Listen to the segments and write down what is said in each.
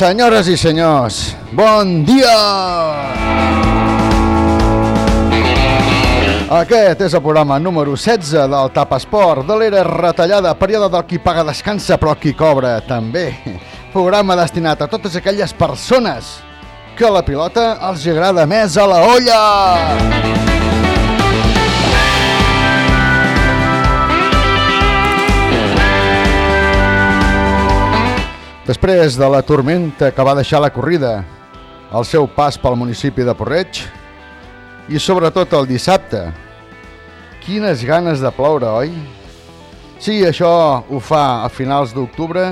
Senyores i senyors, bon dia! Aquest és el programa número 16 del Tap Esport, de l'era retallada, període del qui paga descansa però qui cobra també. Programa destinat a totes aquelles persones que la pilota els agrada més a la olla! Després de la tormenta que va deixar la corrida, el seu pas pel municipi de Porreig i sobretot el dissabte, quines ganes de ploure, oi? Sí, això ho fa a finals d'octubre,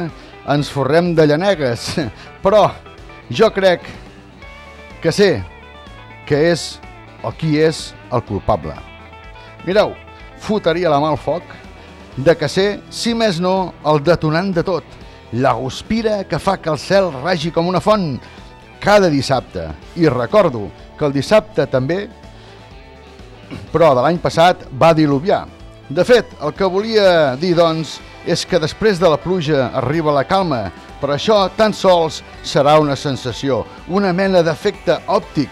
ens forrem de llanegues, però jo crec que sé que és o qui és el culpable. Mireu, fotaria la mà al foc de que sé, si més no, el detonant de tot, la guspira que fa que el cel ragi com una font cada dissabte. I recordo que el dissabte també, però de l'any passat, va diluviar. De fet, el que volia dir, doncs, és que després de la pluja arriba la calma, però això tan sols serà una sensació, una mena d'efecte òptic.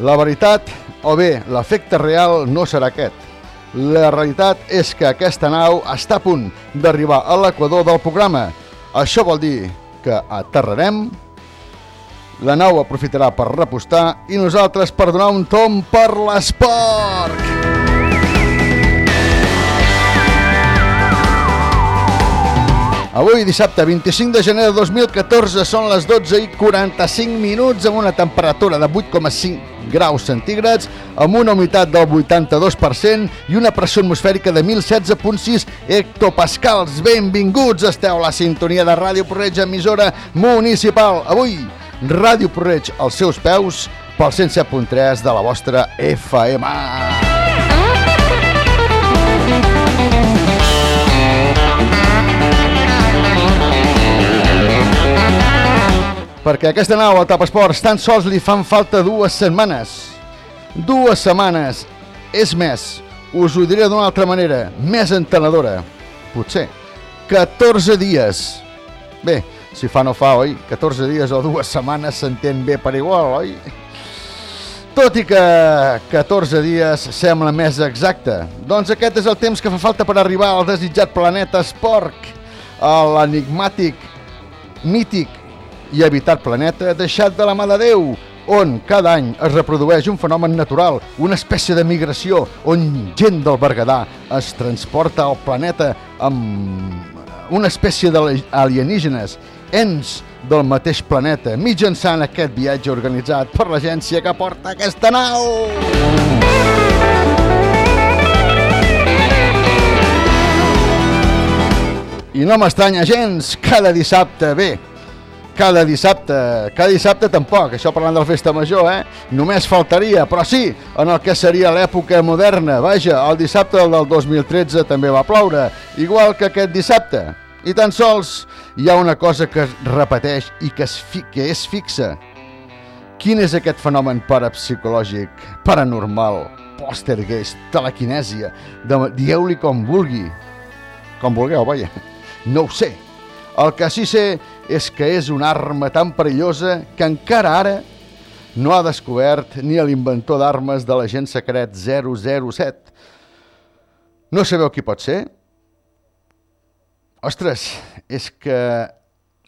La veritat, o bé, l'efecte real no serà aquest. La realitat és que aquesta nau està a punt d'arribar a l'equador del programa. Això vol dir que aterrarem, la nau aprofitarà per repostar i nosaltres per donar un tom per l'esport. Avui, dissabte 25 de gener de 2014, són les 12 i 45 minuts amb una temperatura de 8,5 graus centígrads, amb una humitat del 82% i una pressió atmosfèrica de 1.016.6 hectopascals. Benvinguts, esteu a la sintonia de Ràdio Porreig, emissora municipal. Avui, Ràdio Porreig als seus peus pel 107.3 de la vostra FM. Perquè aquesta nau al Tap Esports tan sols li fan falta dues setmanes. Dues setmanes. És més, us ho diré d'una altra manera, més entenedora. Potser. 14 dies. Bé, si fa no fa, oi? 14 dies o dues setmanes s'entén bé per igual, oi? Tot i que 14 dies sembla més exacte. Doncs aquest és el temps que fa falta per arribar al desitjat planeta Spork, a l'enigmàtic, mític i habitat planeta deixat de la mà de Déu, on cada any es reprodueix un fenomen natural, una espècie de migració, on gent del Berguedà es transporta al planeta amb una espècie d'alienígenes, ens del mateix planeta, mitjançant aquest viatge organitzat per l'agència que porta aquesta nau. I no m'estranya gens, cada dissabte, bé, cada dissabte, cada dissabte tampoc, això parlant de la festa major, eh? Només faltaria, però sí, en el que seria l'època moderna. Vaja, el dissabte del 2013 també va ploure, igual que aquest dissabte. I tan sols hi ha una cosa que es repeteix i que, es fi que és fixa. Quin és aquest fenomen parapsicològic, paranormal, poltergeist, telequinèsia, dieu-li com vulgui, com vulgueu, vaja, no ho sé. El que sí sé és que és una arma tan perillosa que encara ara no ha descobert ni l'inventor d'armes de l'agent secret 007. No sabeu qui pot ser? Ostres, és que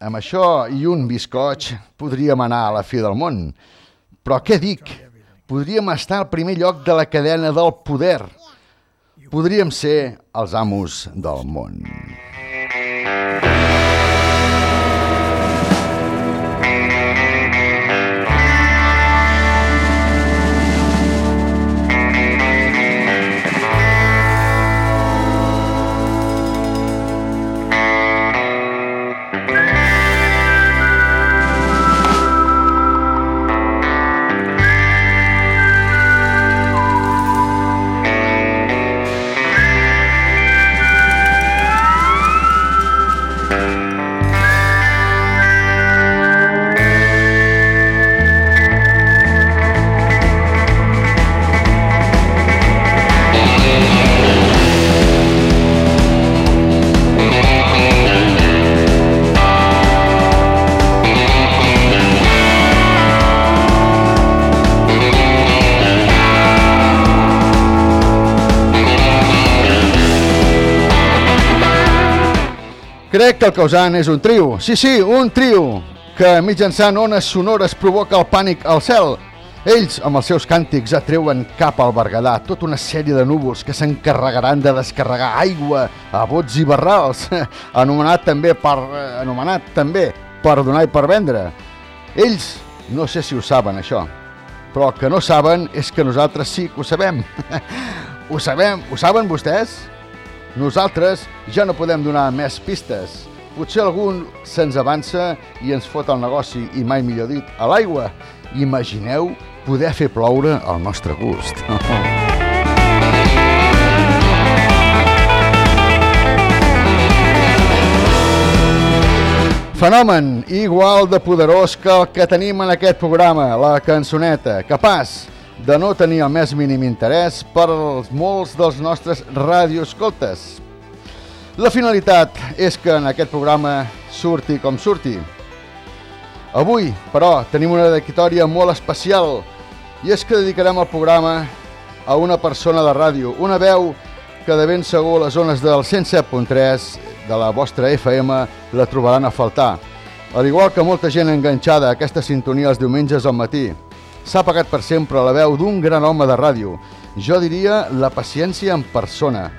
amb això i un biscoig podríem anar a la fi del món. Però què dic? Podríem estar al primer lloc de la cadena del poder. Podríem ser els amos del món. Crec que el causant és un trio. Sí, sí, un trio que mitjançant ones sonores provoca el pànic al cel. Ells, amb els seus càntics, atreuen cap al Berguedà tota una sèrie de núvols que s'encarregaran de descarregar aigua a bots i barrals, anomenat també per, eh, anomenat també per donar i per vendre. Ells no sé si ho saben, això, però el que no saben és que nosaltres sí que ho sabem. ho sabem, ho saben vostès? Nosaltres ja no podem donar més pistes. Potser algun se'ns avança i ens fot el negoci, i mai millor dit, a l'aigua. Imagineu poder fer ploure al nostre gust. Fenomen igual de poderós que el que tenim en aquest programa, la cançoneta, capaç de no tenir el més mínim interès per als molts dels nostres radioescoltes. La finalitat és que en aquest programa surti com surti. Avui, però, tenim una dedicatòria molt especial i és que dedicarem el programa a una persona de ràdio, una veu que de ben segur les zones del 107.3 de la vostra FM la trobaran a faltar. Al igual que molta gent enganxada a aquesta sintonia els diumenges al matí, s'ha pagat per sempre la veu d'un gran home de ràdio. Jo diria la paciència en persona.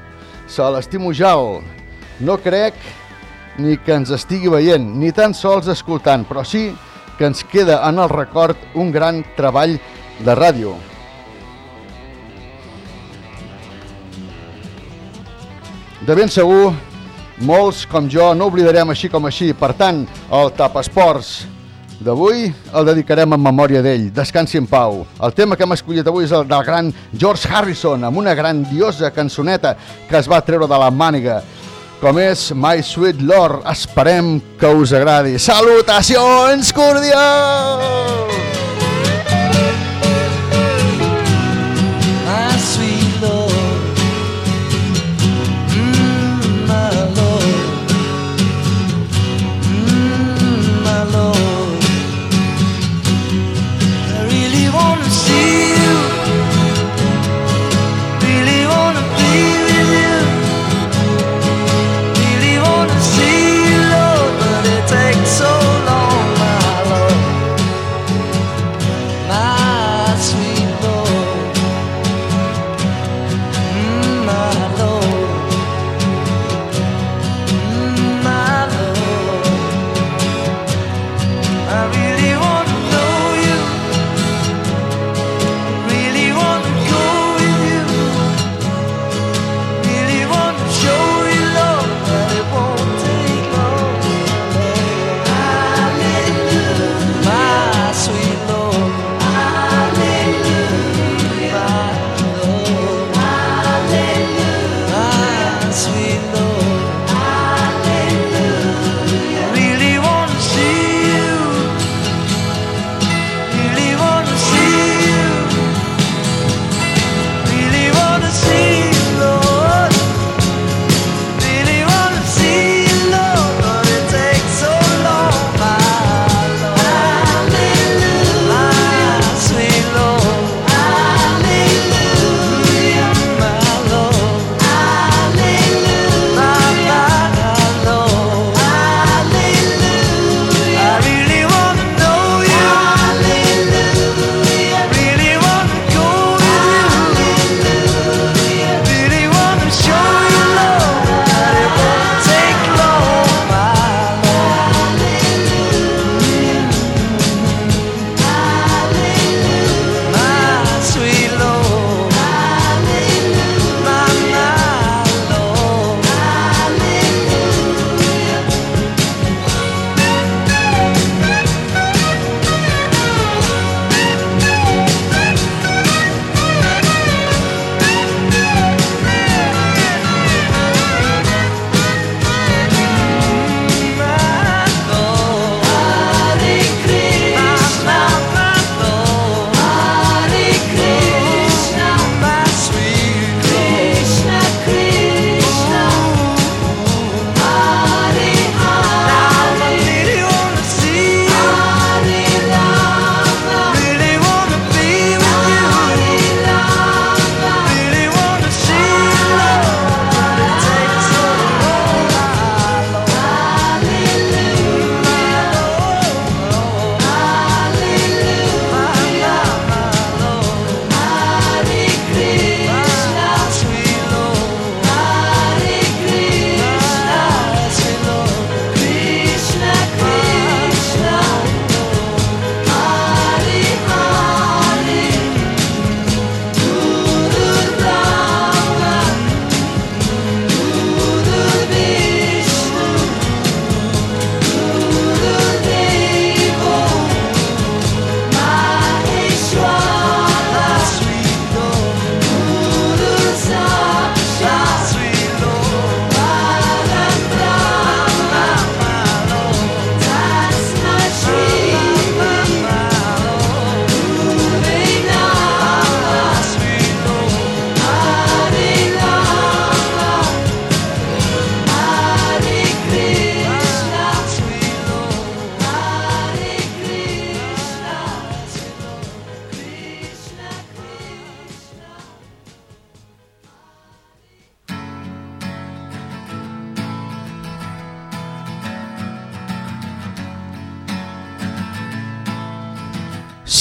Se l'estimo jal. No crec ni que ens estigui veient, ni tan sols escoltant, però sí que ens queda en el record un gran treball de ràdio. De ben segur, molts com jo no oblidarem així com així. Per tant, el Tapasports d'avui el dedicarem en memòria d'ell. Descansi en pau. El tema que hem escollit avui és el del gran George Harrison, amb una grandiosa cançoneta que es va treure de la màniga, com és My Sweet Lord. Esperem que us agradi. Salutacions cordials!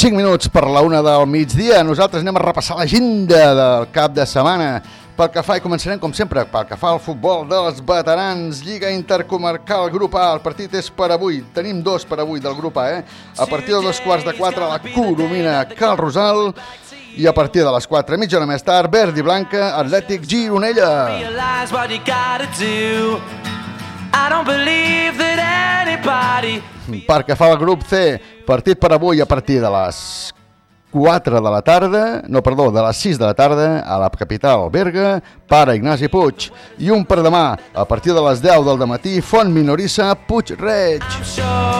5 minuts per la una del migdia. Nosaltres anem a repassar l'agenda del cap de setmana. Pel que fa, i començarem com sempre, pel que fa al futbol dels veterans, Lliga Intercomarcal, grup A, el partit és per avui, tenim dos per avui del grup A, eh? A partir de dos quarts de quatre, la Coromina Cal Rosal, i a partir de les 4 mitja hora més tard, Verd i Blanca, Atlètic Gironella. I don't believe that anybody Per que fa el grup C, partit per avui a partir de les 4 de la tarda, no, perdó, de les 6 de la tarda a la capital Berga, para Ignasi Puig. I un per demà, a partir de les 10 del matí, Font Minorissa, Puig Reig. I'm sure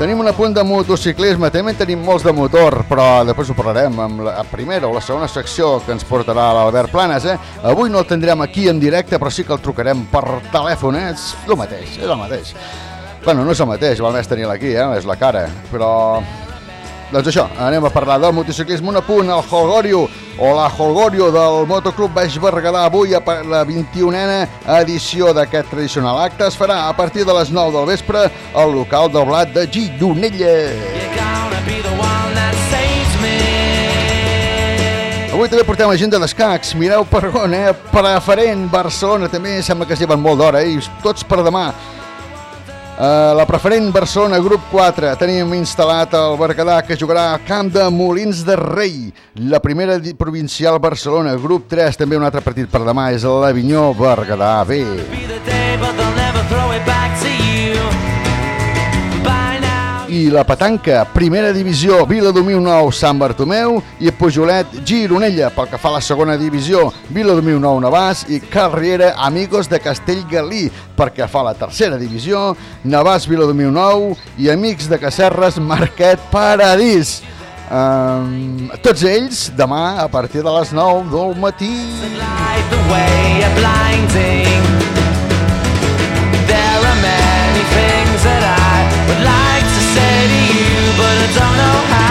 Tenim un apunt de motociclisme, també en tenim molts de motor, però després ho parlarem amb la primera o la segona secció que ens portarà l'Albert Planes. Eh? Avui no el tindrem aquí en directe, però sí que el trucarem per telèfon, eh? és el mateix, és el mateix. Bueno, no és el mateix, val més tenir-la aquí, eh? és la cara, però... Doncs això, anem a parlar del motociclisme. Un apunt al Holgorio, o la Holgorio del Motoclub Baix Berguedà. Avui a la 21a edició d'aquest tradicional acte es farà a partir de les 9 del vespre al local del Blat de Gironella. Avui també portem agenda d'escacs. Mireu per on, eh? Preferent Barcelona també sembla que es lleven molt d'hora, eh? I tots per demà. Uh, la preferent Barcelona, grup 4, tenim instal·lat el Berguedà que jugarà al camp de Molins de Rei. La primera provincial Barcelona, grup 3, també un altre partit per demà, és l'Avinyó Berguedà B. Be I la petanca, primera divisió, Viladomiu 9, Sant Bartomeu i Pujolet, Gironella. Pel que fa a la segona divisió, Viladomiu 9, Navàs i Carriera, Amigos de Castellgalí. Pel que fa a la tercera divisió, Navàs, Viladomiu 9 i Amics de Cacerres, Marquet, Paradís. Um, tots ells demà a partir de les 9 del matí. would like but I don't know how.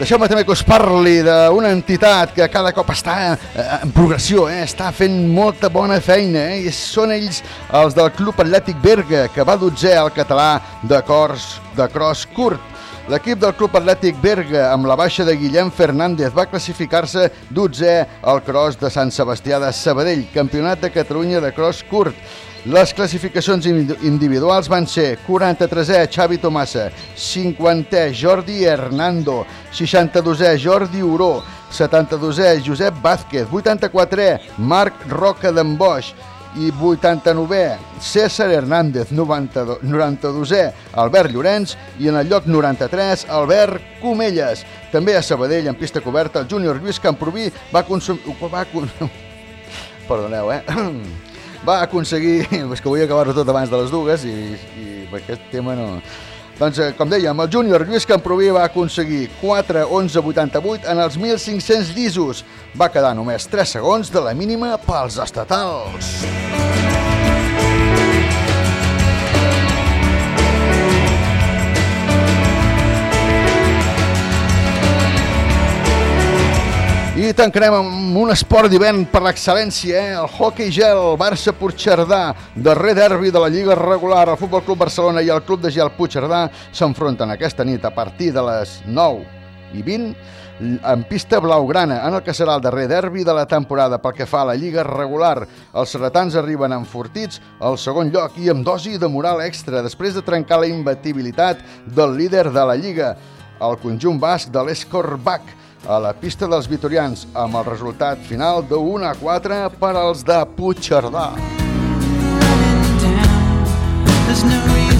Deixeu-me també que us parli d'una entitat que cada cop està eh, en progressió, eh? està fent molta bona feina, eh? i són ells els del Club Atlètic Berga, que va dotzè al català de, cors, de cross curt. L'equip del Club Atlètic Berga, amb la baixa de Guillem Fernández, va classificar-se dotzè al cross de Sant Sebastià de Sabadell, campionat de Catalunya de cross curt. Les classificacions indi- individuals van ser 43è Xavi Tomassa, 50è Jordi Hernando, 62è Jordi Uró, 72è Josep Vázquez, 84è Marc Roca d'en Boix i 89è César Hernández, 92, 92è Albert Llorenç i en el lloc 93 Albert Comelles. També a Sabadell, en pista coberta, el júnior Lluís Camproví va consumir... Va con... Perdoneu, eh? va aconseguir... És que vull acabar-ho tot abans de les dues i, i aquest tema no... Doncs, eh, com dèiem, el júnior Lluís Camproví va aconseguir 4 11 88 en els 1.500 llisos. Va quedar només 3 segons de la mínima pels estatals. I tancarem amb un esport d'hivern per l'excel·lència, eh? el hockey gel, Barça Puigcerdà, darrer derbi de la Lliga regular, el Futbol Club Barcelona i el Club de Gel Puigcerdà s'enfronten aquesta nit a partir de les 9 i 20 en pista blaugrana, en el que serà el darrer derbi de la temporada pel que fa a la Lliga regular. Els serratans arriben enfortits al segon lloc i amb dosi de moral extra després de trencar la imbatibilitat del líder de la Lliga, el conjunt basc de l'Escorbach, a la pista dels vitorians amb el resultat final de 1 a 4 per als de Puigcerdà. There's no reason.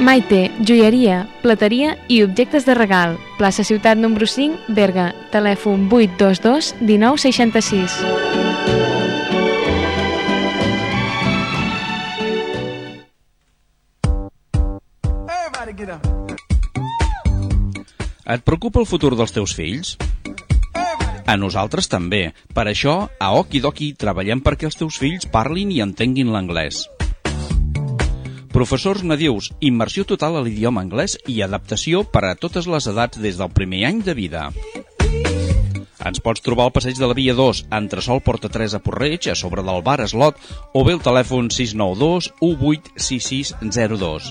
Maite, joieria, plateria i objectes de regal. Plaça Ciutat número 5, Berga. Telèfon 822 1966. Et preocupa el futur dels teus fills? A nosaltres també. Per això, a Okidoki treballem perquè els teus fills parlin i entenguin l'anglès. Professors nadius, immersió total a l'idioma anglès i adaptació per a totes les edats des del primer any de vida. Ens pots trobar al passeig de la Via 2, entresol Porta 3 a Porreig, a sobre del bar Eslot, o bé el telèfon 692 186602.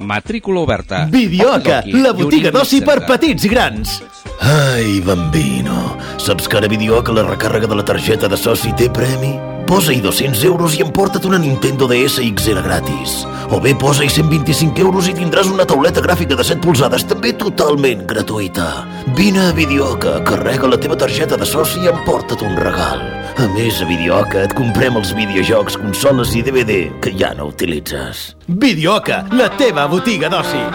Matrícula oberta. Videoca, la botiga d'oci per petits i grans. Ai, bambino, saps que ara Videoca la recàrrega de la targeta de soci té premi? Posa-hi 200 euros i emporta't una Nintendo DS XL gratis. O bé posa-hi 125 euros i tindràs una tauleta gràfica de 7 polzades també totalment gratuïta. Vine a Videoca, carrega la teva targeta de soci i emporta't un regal. A més, a Videoca et comprem els videojocs, consoles i DVD que ja no utilitzes. Videoca, la teva botiga d'oci.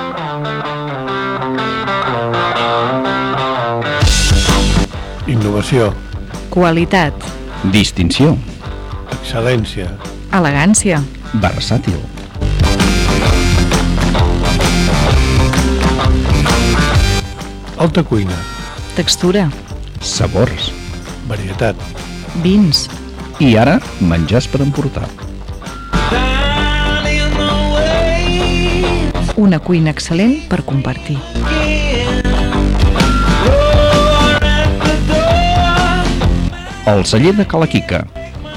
Innovació, Qualitat. Distinció. Excel·lència, Elegància. Versàtil. alta cuina, Textura. Sabors. varietat, Vins. I ara, menjars per emportar. Una cuina excel·lent per compartir. El celler de Calaquica.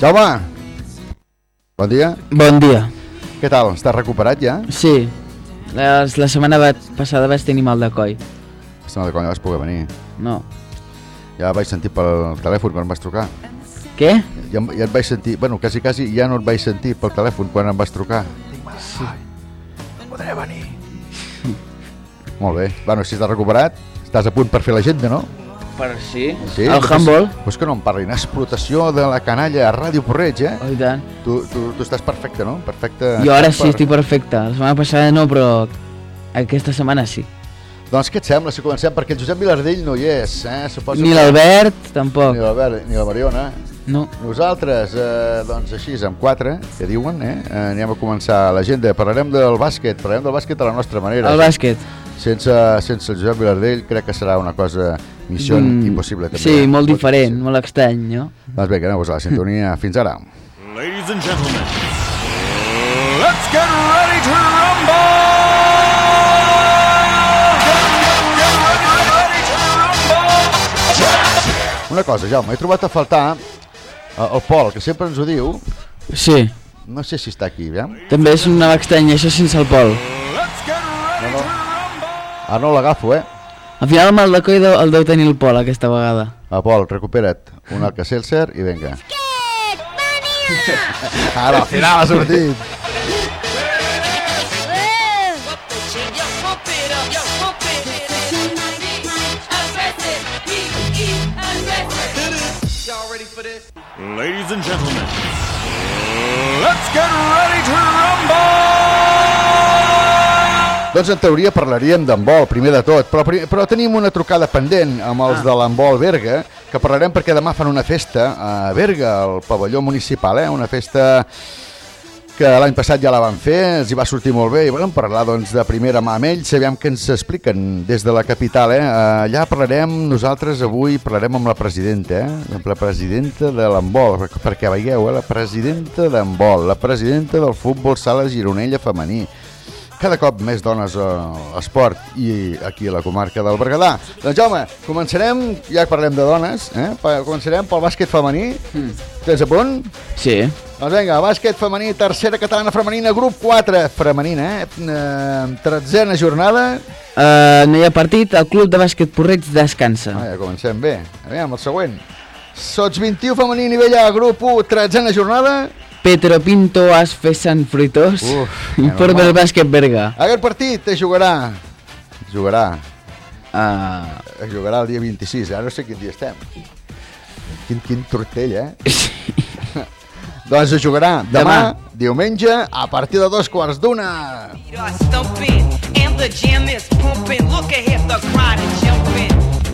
Jaume! Bon dia. Bon dia. Què tal? Estàs recuperat ja? Sí. La, la setmana va- passada vaig tenir mal de coll. No, de quan vas poder venir. No. Ja vaig sentir pel telèfon quan em vas trucar. Què? Ja, ja et vaig sentir... Bueno, quasi, quasi ja no et vaig sentir pel telèfon quan em vas trucar. Sí. Podré venir. Molt bé. Bueno, si estàs recuperat, estàs a punt per fer l'agenda, no? Per sí. Sí, El handball. Doncs que no em parlin. Explotació de la canalla a Ràdio Porreig, eh? Oh, i tant. Tu, tu, tu estàs perfecte, no? Perfecte. Jo ara sí estic perfecte. La setmana passada no, però aquesta setmana sí. Doncs què et sembla si comencem? Perquè el Josep Vilardell no hi és, eh? Suposo Ni que- l'Albert, tampoc. Ni l'Albert, ni la Mariona. No. Nosaltres, eh, doncs així, amb quatre, que diuen, eh? eh anem a començar l'agenda. Parlarem del bàsquet, parlarem del bàsquet a la nostra manera. El bàsquet. Sense, sense el Josep Vilardell crec que serà una cosa, missió Mm, impossible també. Sí, eh? molt diferent, molt estrany, no? Doncs bé, que aneu a la sintonia. Fins ara. Ladies and gentlemen, let's get ready to rumble! Una cosa, Jaume, he trobat a faltar eh, el Pol, que sempre ens ho diu. Sí. No sé si està aquí, ja? També és una estrany, això sense el Pol. No, no. Ah, no l'agafo, eh? Al final el mal de deu- el deu tenir el Pol aquesta vegada. Va, Pol, recupera't. Un Alka-Seltzer i vinga. Ara, al final ha sortit. Ladies and gentlemen, let's get ready to rumble! Doncs en teoria parlaríem d'handbol, primer de tot, però, però tenim una trucada pendent amb els Ah. de l'handbol Berga, que parlarem perquè demà fan una festa a Berga, al pavelló municipal, eh? una festa que l'any passat ja la van fer, els hi va sortir molt bé i volem parlar doncs, de primera mà amb ells, sabem que ens expliquen des de la capital. Eh? Allà parlarem, nosaltres avui parlarem amb la presidenta, eh? amb la presidenta de l'handbol, perquè veieu, eh? la presidenta d'handbol, la presidenta del futbol sala Gironella femení, cada cop més dones a l'esport i aquí a la comarca del Berguedà. Doncs home, començarem, ja parlem de dones, eh? Començarem pel bàsquet femení. Mm. Tens a punt? Sí. Doncs vinga, bàsquet femení, tercera catalana femenina, grup 4, femenina, eh? eh tretzena jornada. Uh, no hi ha partit, el club de bàsquet Porreig descansa. Ah, ja comencem bé. Aviam, el següent. Sots 21 femení, nivell A, grup 1, tretzena jornada. Petro Pinto Asfe Sant Fruitós. Uf, Informe normal. del bàsquet Berga. Aquest partit es jugarà. Es jugarà. Uh, Es jugarà el dia 26, ara no sé quin dia estem. Quin, quin tortell, eh? doncs es jugarà demà, Demà. diumenge, a partir de dos quarts d'una.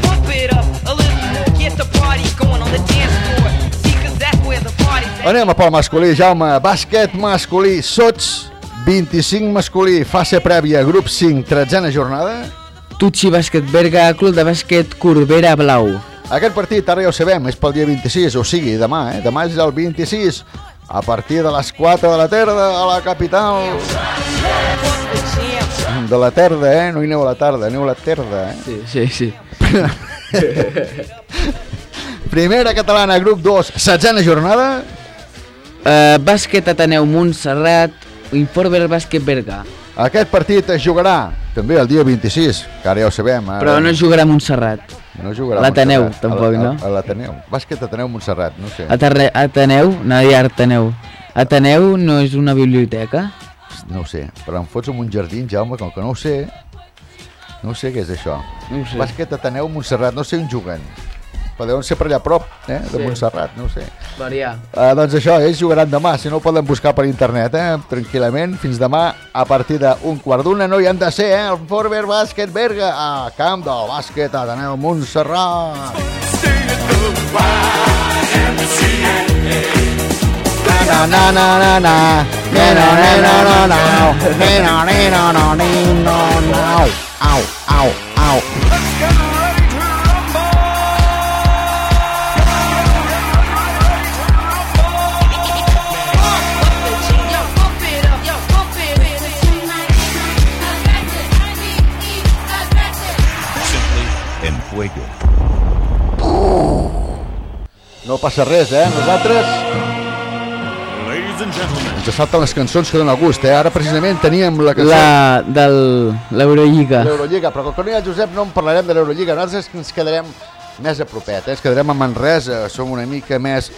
Pump it up a little more, get the party going on the dance floor. Anem a pel masculí, Jaume. Bàsquet masculí, sots 25 masculí, fase prèvia, grup 5, tretzena jornada. Tutsi Bàsquet Berga, club de bàsquet Corbera Blau. Aquest partit, ara ja ho sabem, és pel dia 26, o sigui, demà, eh? Demà és el 26, a partir de les 4 de la tarda, a la capital. De la tarda, eh? No hi aneu a la tarda, aneu a la tarda, eh? Sí, sí, sí. Primera catalana, grup 2, setzena jornada. Uh, bàsquet Ateneu Montserrat, Informe del bàsquet Berga. Aquest partit es jugarà també el dia 26, que ara ja ho sabem. Ara... Però no jugarà a Montserrat. no jugarà a l'Ateneu, tampoc, A la- no? A, a l'Ateneu. Bàsquet Ateneu Montserrat, no sé. Aterre Ateneu, no hi ha Ateneu. Ateneu no és una biblioteca? No ho sé, però em fots en un jardí, Jaume, com que no ho sé, no sé què és això. No sé. Bàsquet Ateneu Montserrat, no sé on juguen. Però deuen ser per allà a prop, eh, de Sí. Montserrat, no ho sé. Variar. Uh, doncs això, ells jugaran demà, si no ho poden buscar per internet, eh? tranquil·lament, fins demà a partir d'un quart d'una, no hi han de ser, eh? el Forber Bàsquet Berga, a camp del bàsquet Ateneu Montserrat. Na na na na na na na na na na na na na na na na na au no passa res, eh? Nosaltres Ladies and gentlemen. ens salten les cançons que donen gust, eh? Ara precisament teníem la cançó... La del l'Eurolliga. L'Eurolliga, però com que no hi ha Josep no en parlarem de l'Eurolliga, nosaltres ens quedarem més a propet, eh? ens quedarem a Manresa, som una mica més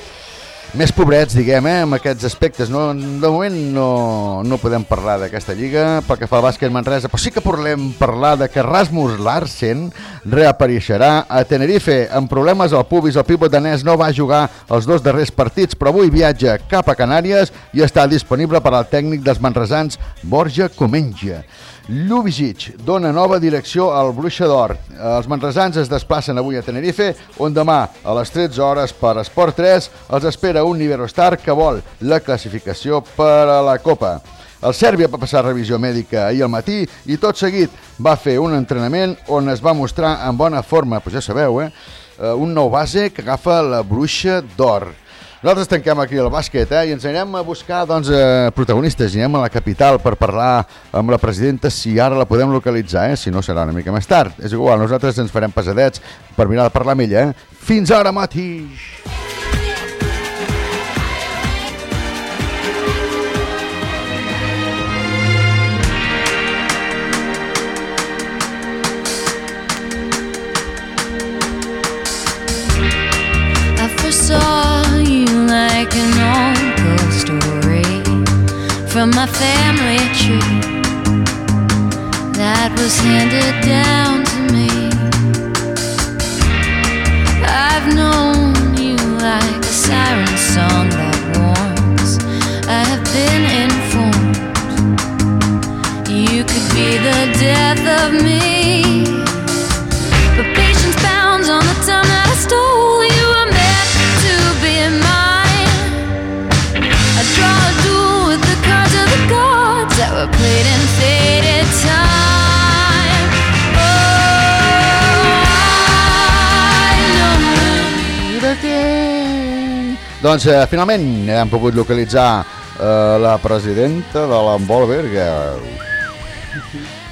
més pobrets, diguem, eh, amb aquests aspectes. No, de moment no, no podem parlar d'aquesta lliga pel que fa al bàsquet Manresa, però sí que podem parlar de que Rasmus Larsen reapareixerà a Tenerife amb problemes al pubis. El pivot danès no va jugar els dos darrers partits, però avui viatja cap a Canàries i està disponible per al tècnic dels manresans Borja Comenja. Ljubicic dona nova direcció al Bruixa d'Or. Els manresans es desplacen avui a Tenerife, on demà a les 13 hores per Esport 3 els espera un Iberostar que vol la classificació per a la Copa. El Sèrbia va passar revisió mèdica ahir al matí i tot seguit va fer un entrenament on es va mostrar en bona forma, pues ja sabeu, eh, un nou base que agafa la Bruixa d'Or. Nosaltres tanquem aquí el bàsquet eh? i ens anirem a buscar doncs, eh, protagonistes. Anirem a la capital per parlar amb la presidenta si ara la podem localitzar, eh? si no serà una mica més tard. És igual, nosaltres ens farem pesadets per mirar de parlar amb ella. Eh? Fins ara mateix! You like an ghost story from my family tree that was handed down to me. I've known you like a siren song that warns. I have been informed you could be the death of me. Doncs eh, finalment hem pogut localitzar eh, la presidenta de l'Envolver.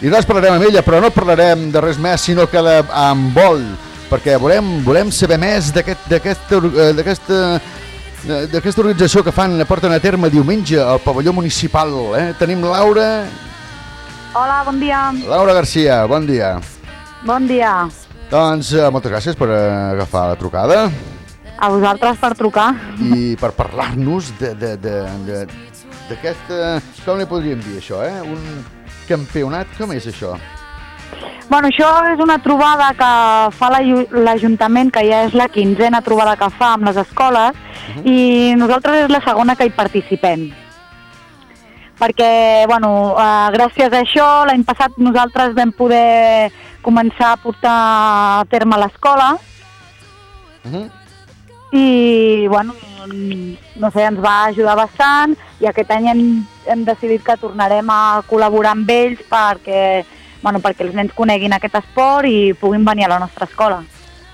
I nosaltres parlarem amb ella, però no parlarem de res més, sinó que d'Envol, perquè volem, volem saber més d'aquesta eh, d'aquesta eh, d'aquesta organització que fan, porten a terme diumenge al pavelló municipal. Eh? Tenim Laura, Hola, bon dia. Laura Garcia, bon dia. Bon dia. Doncs eh, moltes gràcies per eh, agafar la trucada A vosaltres per trucar. i per parlar-nos de- de- de- de- d'aquesta... Com li podríem dir això, eh? Un campionat, com és això? Bueno, això és una trobada que fa l'Aju- l'Ajuntament, que ja és la quinzena trobada que fa amb les escoles, i nosaltres és la segona que hi participem. Perquè, bueno, eh, gràcies a això, l'any passat nosaltres vam poder començar a portar a terme l'escola, i bueno, no sé, ens va ajudar bastant i aquest any hem, hem decidit que tornarem a col·laborar amb ells perquè, bueno, perquè els nens coneguin aquest esport i puguin venir a la nostra escola.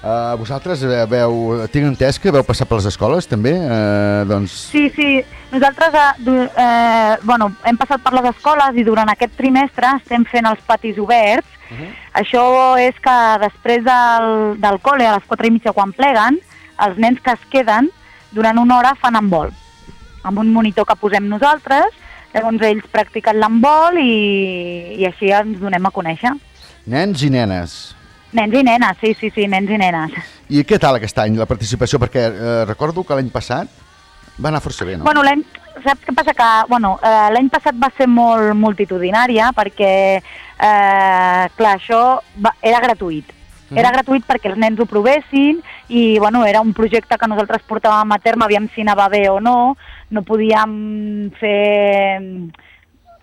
Uh, vosaltres veu, tinc entès que veu passar per les escoles també, uh, doncs... Sí, sí, nosaltres du- eh, bueno, hem passat per les escoles i durant aquest trimestre estem fent els patis oberts. Uh -huh. Això és que després del, del col·le, a les 4 i mitja quan pleguen, els nens que es queden durant una hora fan handbol, amb un monitor que posem nosaltres, llavors ells practiquen l'handbol i, i així ens donem a conèixer. Nens i nenes. Nens i nenes, sí, sí, sí, nens i nenes. I què tal aquest any, la participació? Perquè eh, recordo que l'any passat va anar força bé, no? Bueno, l'any, saps què passa? Que bueno, eh, l'any passat va ser molt multitudinària perquè, eh, clar, això va, era gratuït. Era gratuït perquè els nens ho provessin i bueno, era un projecte que nosaltres portàvem a terme, aviam si anava bé o no, no podíem fer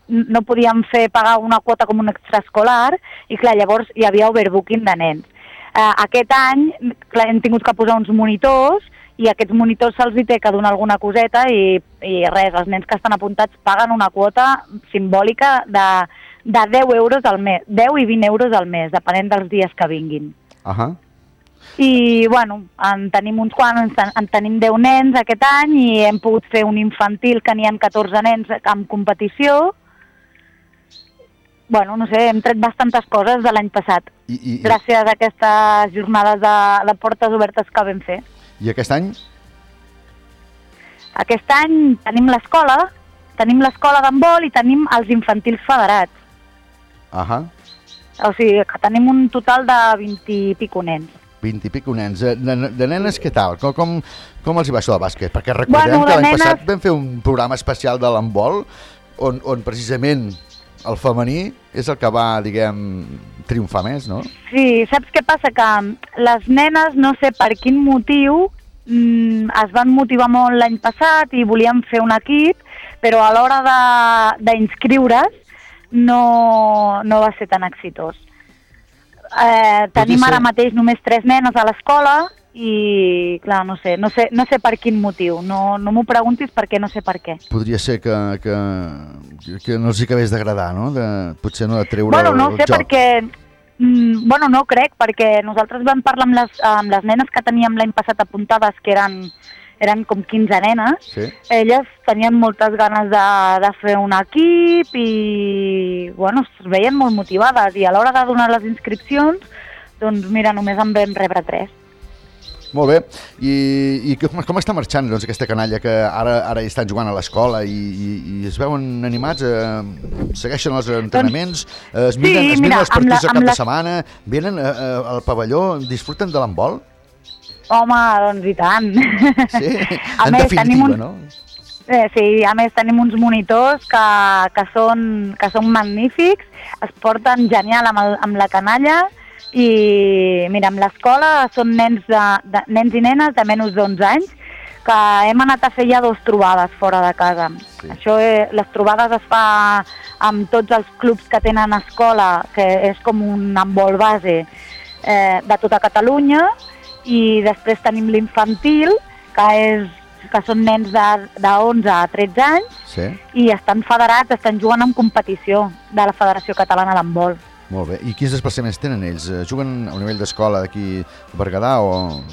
no podíem fer pagar una quota com un extraescolar i clar, llavors hi havia overbooking de nens. Eh, aquest any clar, hem tingut que posar uns monitors i aquests monitors se'ls té que donar alguna coseta i, i res, els nens que estan apuntats paguen una quota simbòlica de, de 10 euros al mes, 10 i 20 euros al mes, depenent dels dies que vinguin. Ahà. I, bueno, en tenim uns quants, en, en tenim 10 nens aquest any i hem pogut fer un infantil que n'hi ha 14 nens en competició. Bueno, no sé, hem tret bastantes coses de l'any passat, I, i, gràcies a aquestes jornades de, de portes obertes que vam fer. I aquest any? Aquest any tenim l'escola, tenim l'escola d'handbol i tenim els infantils federats. Ahà. O sigui, que tenim un total de 20 i pico nens. 20 i pico nens. Eh, De, de nenes, què tal? Com, com, com els hi va això del bàsquet? Perquè recordem Bueno, que de l'any nenes- passat vam fer un programa especial de l'handbol on, on precisament el femení és el que va, diguem, triomfar més, no? Sí, saps què passa? Que les nenes, no sé per quin motiu, mm, es van motivar molt l'any passat i volien fer un equip, però a l'hora de- d'inscriure's no, no va ser tan exitós. Eh, tenim ara mateix només tres nenes a l'escola i, clar, no sé, no sé, no sé per quin motiu. No, no m'ho preguntis perquè no sé per què. Podria ser que, que, que no els hi acabés d'agradar, no? De, potser no de treure Bueno, no el sé, joc. perquè... Mm, bueno, no crec, perquè nosaltres vam parlar amb les, amb les nenes que teníem l'any passat apuntades, que eren, eren com 15 nenes. Sí. Elles tenien moltes ganes de, de fer un equip i, bueno, es veien molt motivades. I a l'hora de donar les inscripcions, doncs mira, només en vam rebre tres. Molt bé. I, i com, com està marxant doncs, aquesta canalla que ara ara hi estan jugant a l'escola i, i, i es veuen animats, eh, segueixen els entrenaments, eh, es Sí, miren, es miren mira, els partits la- a cap amb de la- setmana, venen eh, eh, al pavelló, disfruten de l'handbol? Home, doncs i tant. Sí, A en més, definitiva, tenim un- no? Eh, sí, a més tenim uns monitors que, que, són, que són magnífics, es porten genial amb, el, amb la canalla i mira, amb l'escola són nens, de, de, nens i nenes de menys d'11 anys que hem anat a fer ja dos trobades fora de casa. Sí. Això, eh, les trobades es fa amb tots els clubs que tenen escola, que és com un handbol base eh, de tota Catalunya, i després tenim l'infantil, que, és, que són nens de, de 11 a 13 anys, Sí, i estan federats, estan jugant en competició de la Federació Catalana d'Handbol. molt bé. I quins desplaçaments tenen ells? Eh, Juguen a un nivell d'escola d'aquí a Berguedà o...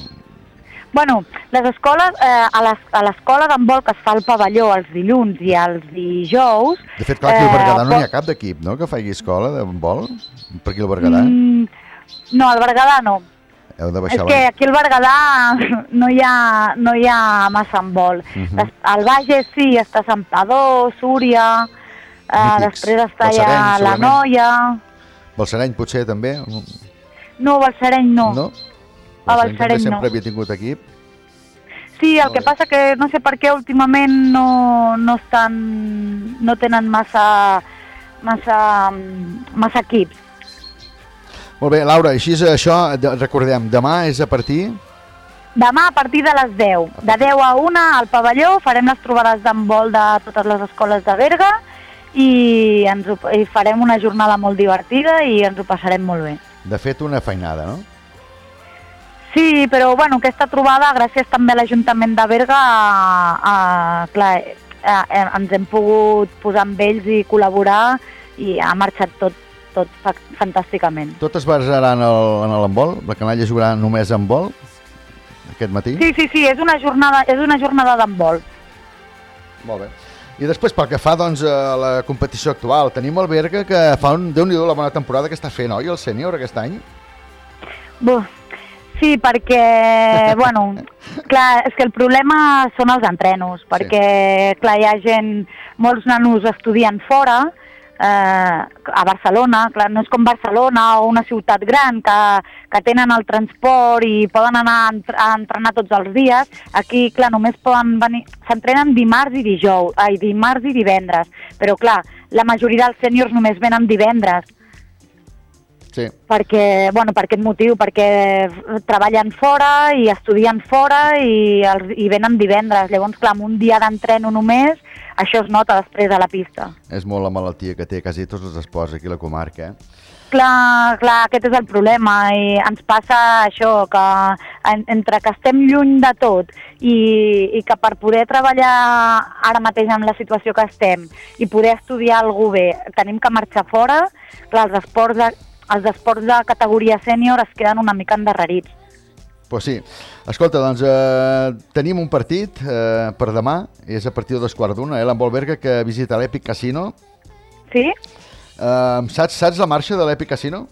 Bueno, les escoles, eh, a les- a l'escola d'handbol que es fa al pavelló els dilluns i els dijous... De fet, clar, aquí al Berguedà no eh, hi ha cap d'equip, no?, que faci escola vol, per aquí al Berguedà. Mm, no, al Berguedà no. Heu de És baixar que la... aquí al Berguedà no hi ha, no hi ha massa handbol. Mhm. Des- Al Bages sí, està Santpedor, Súria, eh, Mítics. després està ja la. Noia... Balsareny potser també? No, Balsareny no. No? A Balsareny no. sempre havia tingut equip. Sí, el que passa que no sé per què últimament no, no estan... no tenen massa massa, massa equips. Molt bé, Laura, així és això, de, recordem, demà és a partir... Demà a partir de les 10. De 10 a 1 al pavelló farem les trobades d'handbol de totes les escoles de Berga i, ens ho, i farem una jornada molt divertida i ens ho passarem molt bé. De fet, una feinada, no? Sí, però bueno, aquesta trobada, gràcies també a l'Ajuntament de Berga, a, a, clar, a, a, ens hem pogut posar amb ells i col·laborar i ha marxat tot, tot fa, fantàsticament. Tot es basarà en l'handbol? La canalla jugarà només en vol aquest matí? Sí, sí, sí, és una jornada, és una jornada d'handbol. Molt bé. I després, pel que fa doncs, a la competició actual, tenim el Berga que fa un, déu nhi la bona temporada que està fent, oi, el sènior aquest any? Buf, sí, perquè, bueno, clar, és que el problema són els entrenos, perquè, clar, hi ha gent, molts nanos estudien fora, eh, a Barcelona, clar, no és com Barcelona o una ciutat gran que, que tenen el transport i poden anar a, entr a entrenar tots els dies. Aquí, clar, només poden venir... S'entrenen dimarts i dijous, ai, dimarts i divendres, però clar, la majoria dels sèniors només venen divendres Sí. perquè, bueno, per aquest motiu, perquè treballen fora i estudien fora i, els, i venen divendres. Llavors, clar, amb un dia d'entreno només, això es nota després a la pista. És molt la malaltia que té quasi tots els esports aquí a la comarca, eh? Clar, clar, aquest és el problema i ens passa això, que en, entre que estem lluny de tot i, i que per poder treballar ara mateix en la situació que estem i poder estudiar alguna bé tenim que marxar fora, clar, els esports els esports de categoria sènior es queden una mica endarrerits. Pues sí. Escolta, doncs eh, tenim un partit eh, per demà, és a partir de dos quarts d'una, eh, l'Embol Berga que visita l'Epic Casino. Sí? Eh, saps, saps la marxa de l'Epic Casino?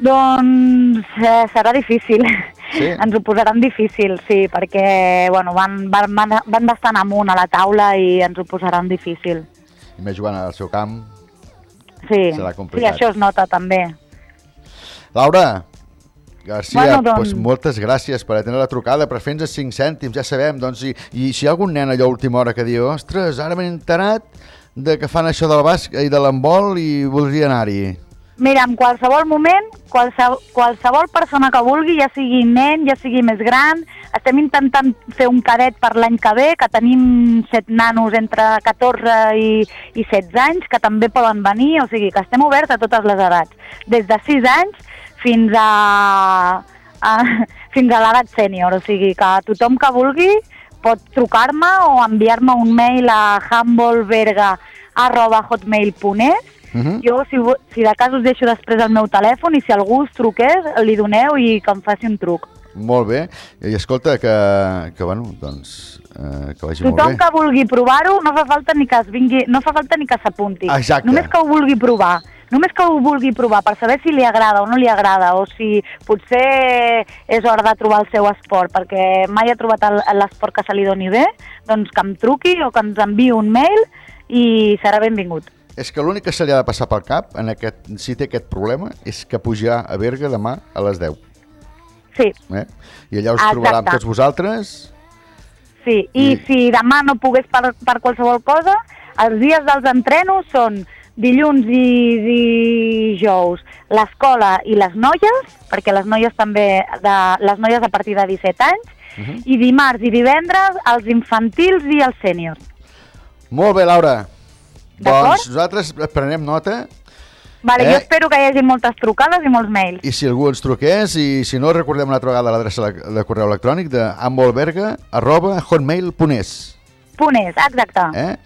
Doncs eh, serà difícil. Sí? Ens ho posaran difícil, sí, perquè bueno, van, van, van, van bastant amunt a la taula i ens ho posaran difícil. I més jugant al seu camp. Sí, Serà sí complicat. això es nota també. Laura, Garcia, bueno, doncs- doncs... moltes gràcies per atendre la trucada, per fer-nos 5 cèntims, ja sabem, doncs, i, i si hi ha algun nen allò a última hora que diu ostres, ara m'he enterat de que fan això del basc i de l'embol i voldria anar-hi. Mira, en qualsevol moment, qualsevol, qualsevol persona que vulgui, ja sigui nen, ja sigui més gran, estem intentant fer un cadet per l'any que ve, que tenim set nanos entre 14 i, i 16 anys, que també poden venir, o sigui que estem oberts a totes les edats, des de 6 anys fins a, a, fins a l'edat sènior, o sigui que tothom que vulgui pot trucar-me o enviar-me un mail a humbolberga.hotmail.es Uh -huh. jo, si, si de cas us deixo després el meu telèfon i si algú us truqués, li doneu i que em faci un truc. Molt bé. I escolta, que, que bueno, doncs, eh, que vagi molt Tothom bé. que vulgui provar-ho, no fa falta ni que es vingui, no fa falta ni que s'apunti. Exacte. Només que ho vulgui provar. Només que ho vulgui provar per saber si li agrada o no li agrada o si potser és hora de trobar el seu esport perquè mai ha trobat l'esport que se li doni bé, doncs que em truqui o que ens enviï un mail i serà benvingut. És que l'únic que se li ha de passar pel cap, en aquest, si té aquest problema, és que pujar a Berga demà a les 10. Sí, Eh? I allà us Exacte. trobarà amb tots vosaltres. sí. I, I- si demà no pogués per, per qualsevol cosa, els dies dels entrenos són dilluns i dijous l'escola i les noies, perquè les noies també, de, les noies a partir de 17 anys, Uh -huh. i dimarts i divendres els infantils i els sèniors. Molt bé, Laura. Doncs nosaltres prenem nota Vale, Eh? Jo espero que hi hagi moltes trucades i molts mails. i si algú ens truqués i si no recordem una altra vegada l'adreça de correu electrònic de ambolberga arroba hotmail.es Punt és, exacte. Eh?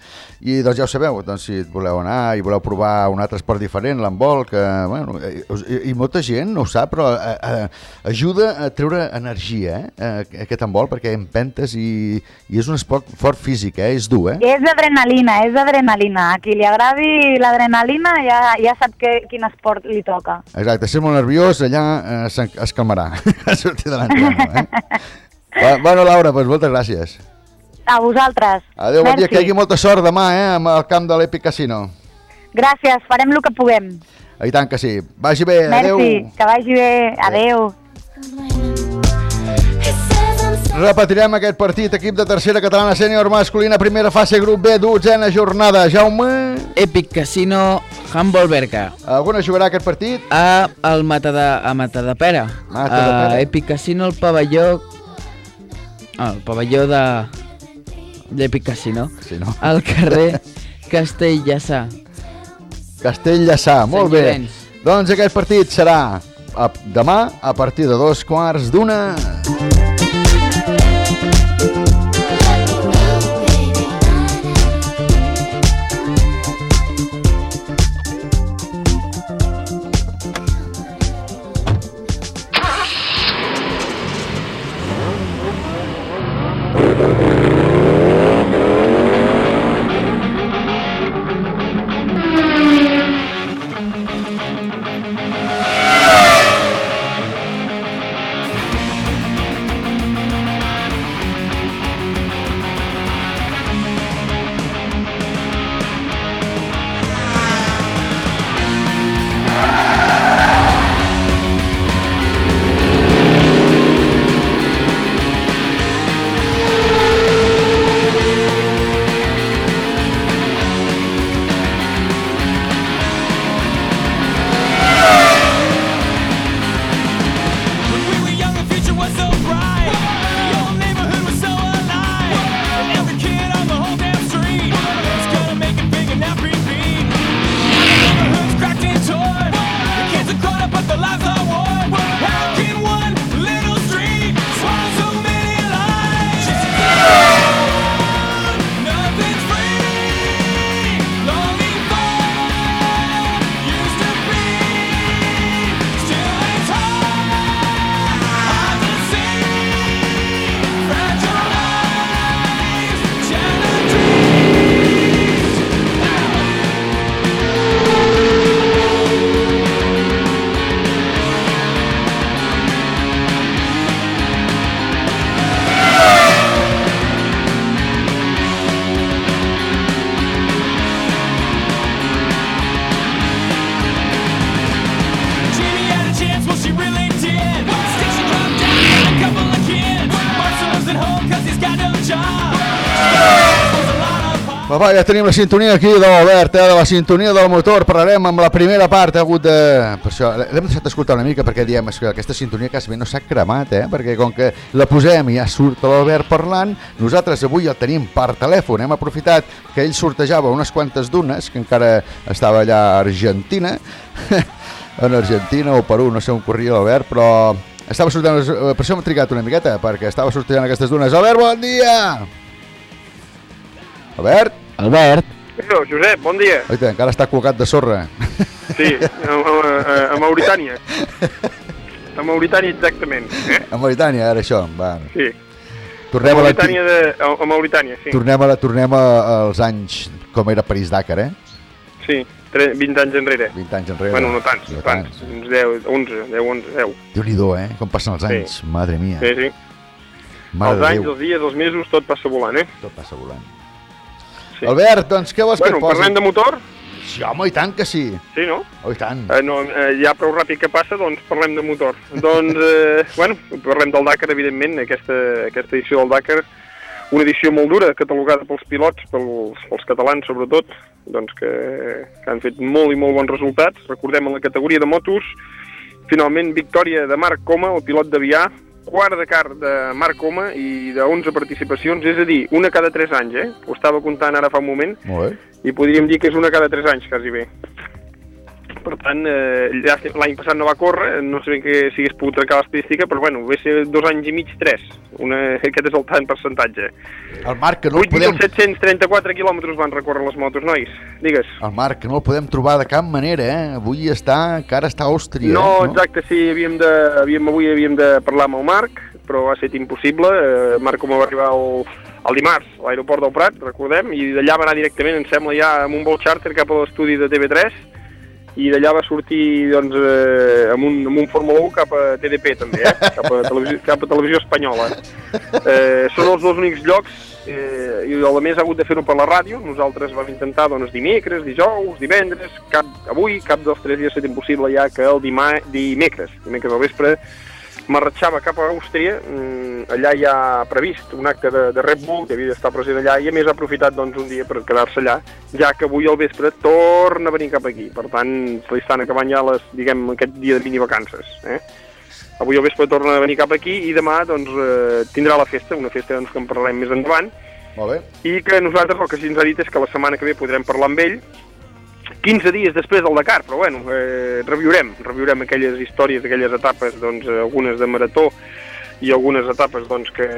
I doncs ja ho sabeu, doncs, si voleu anar i voleu provar un altre esport diferent, l'handbol, que, bueno, eh, i, i molta gent no ho sap, però eh, eh, ajuda a treure energia, eh, aquest handbol, perquè empentes i, i és un esport fort físic, eh, és dur, eh? És d'adrenalina, és d'adrenalina. A qui li agradi l'adrenalina ja, ja sap que, quin esport li toca. Exacte, si és molt nerviós, allà eh, es calmarà a sortir de l'entreno, eh? Bueno, Laura, doncs moltes gràcies. A vosaltres. Adéu, bon dia, Merci. que hi hagi molta sort demà, eh, amb el camp de l'Epic Casino. Gràcies, farem el que puguem. I tant que sí. Vagi bé, adéu. Merci, que vagi bé. Adéu. Repetirem aquest partit, equip de tercera catalana sènior masculina, primera fase, grup B, dotzena jornada. Jaume... Epic Casino, Handball Berca. Alguna jugarà aquest partit? A, el Matadà, a Matadepera. Matadepera. A Epic Casino, el pavelló... ah, El pavelló de... d'Epic Casino. Sí, no? Al carrer Castell Llaçà. Castell Llaçà, molt bé. Doncs aquest partit serà a, demà a partir de dos quarts d'una. Va, va, ja tenim la sintonia aquí de l'Albert, eh, de la sintonia del motor. Parlarem amb la primera part. Ha hagut de... Per això l'hem deixat escoltar una mica perquè diem que aquesta sintonia quasi bé no s'ha cremat, eh? perquè com que la posem i ja surt l'Albert parlant, nosaltres avui el tenim per telèfon. Hem aprofitat que ell sortejava unes quantes dunes, que encara estava allà a Argentina, en Argentina o Perú, no sé on corria l'Albert, però estava sortint, eh, per això hem trigat una miqueta, perquè estava sortejant aquestes dunes. Albert, bon dia! Albert? Albert? No, Josep, bon dia. Oita, encara està col·locat de sorra. Sí, a, a, a Mauritània. A Mauritània exactament. Eh? A Mauritània, ara això. Va. Sí. Tornem a a, la, Mauritània, de, a, a Mauritània, sí. tornem, a, la, tornem a, als anys com era París-Dakar, eh? Sí, tre, 20 anys enrere. 20 anys enrere. Bueno, no tants, no tants. Uns 10, 11, 10, 11, 10. Déu-n'hi-do, eh? Com passen els Sí. anys, madre mia. Sí, sí. Mare els anys, Déu. els dies, els mesos, tot passa volant, eh? Tot passa volant. Sí. Albert, doncs què vols bueno, que et posi? parlem de motor? Sí, home, i tant que sí. Sí, no? Oh, i tant. Eh, no, eh, ja prou ràpid que passa, doncs parlem de motor. doncs, eh, bueno, parlem del Dakar, evidentment, aquesta, aquesta edició del Dakar, una edició molt dura, catalogada pels pilots, pels, pels catalans sobretot, doncs que, que han fet molt i molt bons resultats. Recordem en la categoria de motos, finalment victòria de Marc Coma, el pilot d'aviar, quart de car de Marc Coma i de 11 participacions, és a dir, una cada 3 anys, eh? Ho estava comptant ara fa un moment, Molt bé. i podríem dir que és una cada 3 anys, quasi bé. Per tant, eh, l'any passat no va córrer, no sé que si hagués pogut trencar l'estadística, però bueno, ve ser dos anys i mig, tres. Una, aquest és el tant percentatge. El Marc, que no el podem... 8.734 quilòmetres van recórrer les motos, nois. Digues. El Marc, no el podem trobar de cap manera, eh? Avui està, encara està a Àustria. No, eh? exacte, sí, havíem de, havíem, avui havíem de parlar amb el Marc, però ha estat impossible. Eh, Marc com va arribar el, el dimarts a l'aeroport del Prat, recordem, i d'allà va anar directament, em sembla, ja amb un vol charter cap a l'estudi de TV3, i d'allà va sortir doncs, eh, amb, un, amb un Fórmula 1 cap a TDP també, eh? cap, a televisió, cap a televisió espanyola. Eh, són els dos únics llocs eh, i a més ha hagut de fer-ho per la ràdio, nosaltres vam intentar doncs, dimecres, dijous, divendres, cap, avui, cap dels tres dies ha estat impossible ja que el dima, dimecres, dimecres al vespre, marxava cap a Àustria, mm, allà hi ha previst un acte de, de Red Bull, que havia d'estar present allà, i a més ha aprofitat doncs, un dia per quedar-se allà, ja que avui al vespre torna a venir cap aquí. Per tant, se li estan acabant ja les, diguem, aquest dia de mini vacances. Eh? Avui al vespre torna a venir cap aquí i demà doncs, eh, tindrà la festa, una festa doncs, que en parlarem més endavant, Molt bé. i que nosaltres el que sí ens ha dit és que la setmana que ve podrem parlar amb ell 15 dies després del Dakar, però bueno, eh, reviurem, reviurem aquelles històries, aquelles etapes, doncs, eh, algunes de marató i algunes etapes, doncs, que,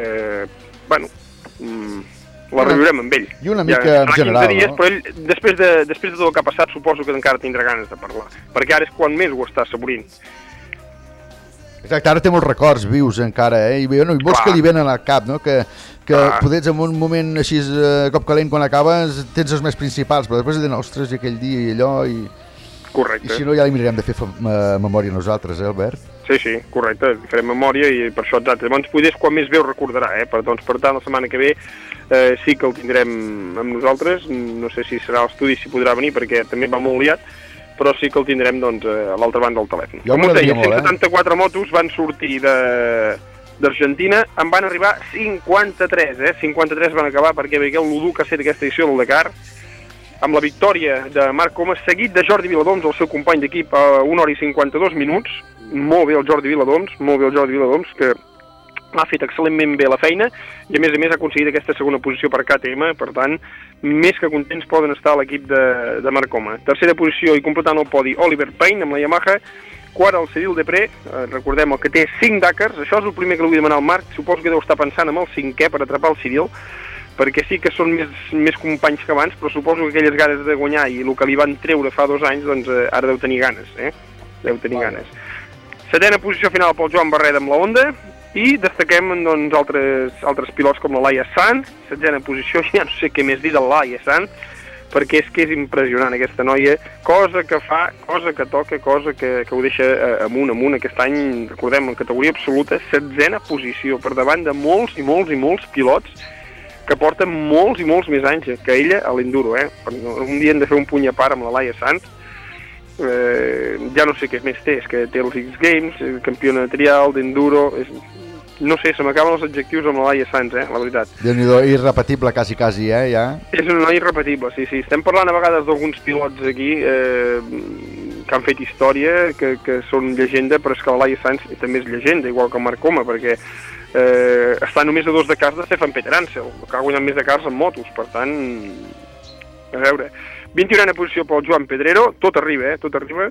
bueno, mm, la reviurem amb ell. i una mica ja, en farà 15 general, dies, no? Però ell, després de, després de tot el que ha passat, suposo que encara tindrà ganes de parlar, perquè ara és quan més ho està assaborint. Exacte, ara té molts records vius encara, eh? I, bueno, i molts Clar. que li venen al cap, no? Que, que Clar. potets en un moment així eh, cop calent quan acabes tens els més principals, però després diuen, ostres, i aquell dia i allò, i, Correcte. i si no ja li mirarem de fer eh, memòria nosaltres, eh, Albert? Sí, sí, correcte, farem memòria i per això exacte. Llavors, potser quan més bé ho recordarà, eh? Per, doncs, per tant, la setmana que ve eh, sí que el tindrem amb nosaltres, no sé si serà a l'estudi, si podrà venir, perquè també va molt liat, però sí que el tindrem doncs, a l'altra banda del telèfon. Jo Com us m'agradaria deia, molt, eh? 174 motos van sortir de d'Argentina, en van arribar 53, eh? 53 van acabar perquè veieu el dur que ha estat aquesta edició del Dakar, amb la victòria de Marc Comas, seguit de Jordi Viladoms, el seu company d'equip, a 1 hora i 52 minuts. Molt bé el Jordi Viladoms, molt bé el Jordi Viladoms, que ha fet excel·lentment bé la feina i a més a més ha aconseguit aquesta segona posició per KTM, per tant, més que contents poden estar l'equip de, de Marc Coma. Tercera posició i completant el podi Oliver Payne amb la Yamaha, quart el Cyril Depré, eh, recordem el que té 5 Dakars, això és el primer que li vull demanar al Marc, suposo que deu estar pensant en el cinquè per atrapar el Cyril, perquè sí que són més, més companys que abans, però suposo que aquelles ganes de guanyar i el que li van treure fa dos anys, doncs eh, ara deu tenir ganes, eh? Deu tenir ganes. Setena posició final pel Joan Barreda amb la Honda, i destaquem doncs, altres, altres pilots com la Laia Sant, setzena posició, ja no sé què més dir de la Laia Sant, perquè és que és impressionant aquesta noia, cosa que fa, cosa que toca, cosa que, que ho deixa eh, amunt, amunt. Aquest any, recordem, en categoria absoluta, setzena posició, per davant de molts i molts i molts pilots que porten molts i molts més anys que ella a l'enduro, eh? Un dia hem de fer un puny a part amb la Laia Sant, eh, ja no sé què més té, és que té els X Games, eh, campiona de trial, d'enduro, és... no sé, se m'acaben els adjectius amb la Laia Sanz, eh, la veritat. déu nhi irrepetible quasi, quasi, eh, ja. És una noia irrepetible, sí, sí. Estem parlant a vegades d'alguns pilots aquí eh, que han fet història, que, que són llegenda, però és que la Laia Sanz també és llegenda, igual que el Marc Coma, perquè eh, està només a dos de cars de Stefan Peter Ansel, que ha guanyat més de cars en motos, per tant, a veure... 21a posició pel Joan Pedrero, tot arriba, eh, tot arriba.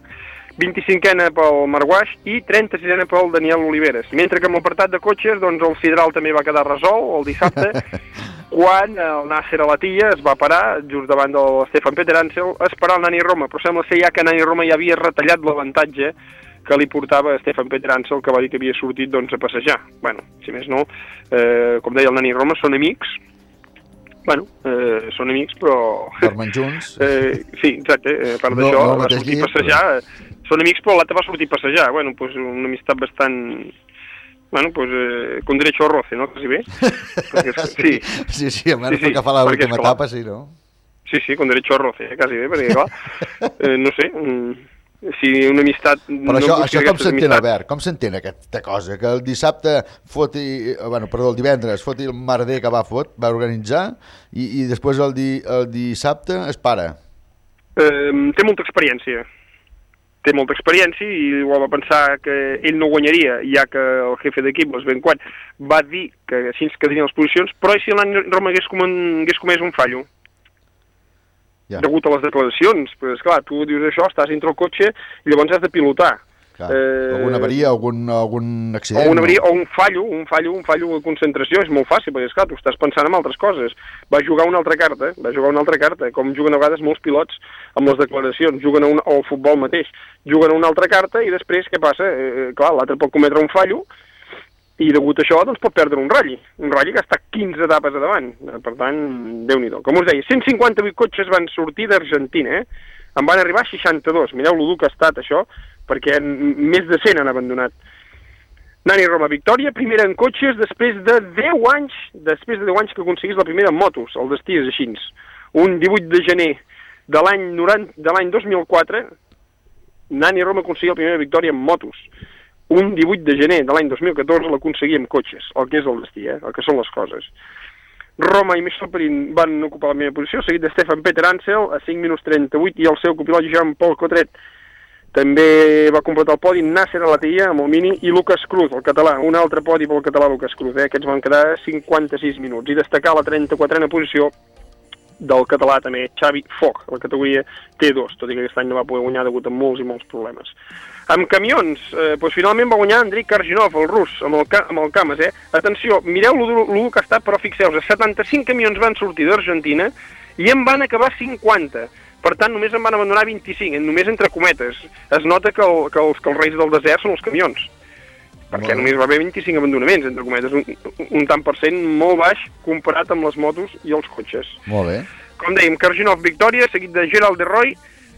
25a pel Marguaix i 36a pel Daniel Oliveres. Mentre que amb l'apartat de cotxes, doncs el Sidral també va quedar resolt el dissabte, quan el Nasser Alatia es va parar just davant del Stefan Peter Ansel esperar el Nani Roma, però sembla ser ja que Nani Roma ja havia retallat l'avantatge que li portava Stefan Peter Ansel, que va dir que havia sortit doncs, a passejar. bueno, si més no, eh, com deia el Nani Roma, són amics, bueno, eh, són amics, però... Dormen junts. Eh, sí, exacte, eh, a part No- d'això, no va sortir a passejar, eh, són amics, però l'altre va sortir a passejar, bueno, pues una amistat bastant... Bueno, pues eh, con derecho a roce, no? Quasi bé. Perquè, és- sí, Sí, sí, almenys sí, sí, que fa l'última etapa, sí, no? Sí, sí, con derecho a roce, eh, quasi bé, perquè, clar, eh, no sé, mm, si una amistat... Però no això, busques això com s'entén, Albert? Com s'entén aquesta cosa? Que el dissabte foti, eh, bueno, perdó, el divendres foti el merder que va fot, va organitzar, i, i després el, di, el dissabte es para. Eh, té molta experiència. Té molta experiència i igual va pensar que ell no guanyaria, ja que el jefe d'equip, les Ben Quan, va dir que així es quedarien les posicions, però si l'any Roma hagués, comen, hagués comès un fallo? Ja. degut a les declaracions. Però, esclar, tu dius això, estàs dintre el cotxe i llavors has de pilotar. Clar. Alguna avaria, algun, algun accident? una avaria, o un fallo, un fallo, un fallo de concentració, és molt fàcil, perquè, esclar, tu estàs pensant en altres coses. Va jugar una altra carta, va jugar una altra carta, com juguen a vegades molts pilots amb les declaracions, juguen a una, o al futbol mateix, juguen a una altra carta i després què passa? Eh, clar, l'altre pot cometre un fallo i degut a això doncs, pot perdre un ratll, un ratll que està 15 etapes davant. Eh, Per tant, déu nhi Com us deia, 158 cotxes van sortir d'Argentina, eh? En van arribar 62. Mireu lo dur que ha estat això, perquè més de 100 han abandonat. Nani Roma, victòria, primera en cotxes després de 10 anys, després de 10 anys que aconseguís la primera en motos, el destí és així. Un 18 de gener de l'any 90 de l'any 2004, Nani Roma aconseguia la primera victòria en motos. Un 18 de gener de l'any 2014 l'aconseguia amb cotxes, el que és el destí, eh? el que són les coses. Roma i Michel Perin van ocupar la primera posició, seguit de Stefan Peter Ansel a 5 minuts 38 i el seu copilot Jean-Paul Cotret també va completar el podi Nasser Alatia amb el Mini i Lucas Cruz, el català, un altre podi pel català Lucas Cruz, eh? aquests van quedar 56 minuts i destacar la 34a posició del català també Xavi Foc, la categoria T2, tot i que aquest any no va poder guanyar degut a molts i molts problemes. Amb camions, eh, doncs finalment va guanyar Andrei Karginov, el rus, amb el, amb el Camas, eh? Atenció, mireu lo que estat, però fixeu-vos, 75 camions van sortir d'Argentina i en van acabar 50. Per tant, només en van abandonar 25, eh, només entre cometes. Es nota que, el, que, els, que els reis del desert són els camions. Perquè només va haver 25 abandonaments, entre cometes, un, un tant per cent molt baix comparat amb les motos i els cotxes. Molt bé. Com dèiem, Karginov victòria, seguit de Gerald de Roy,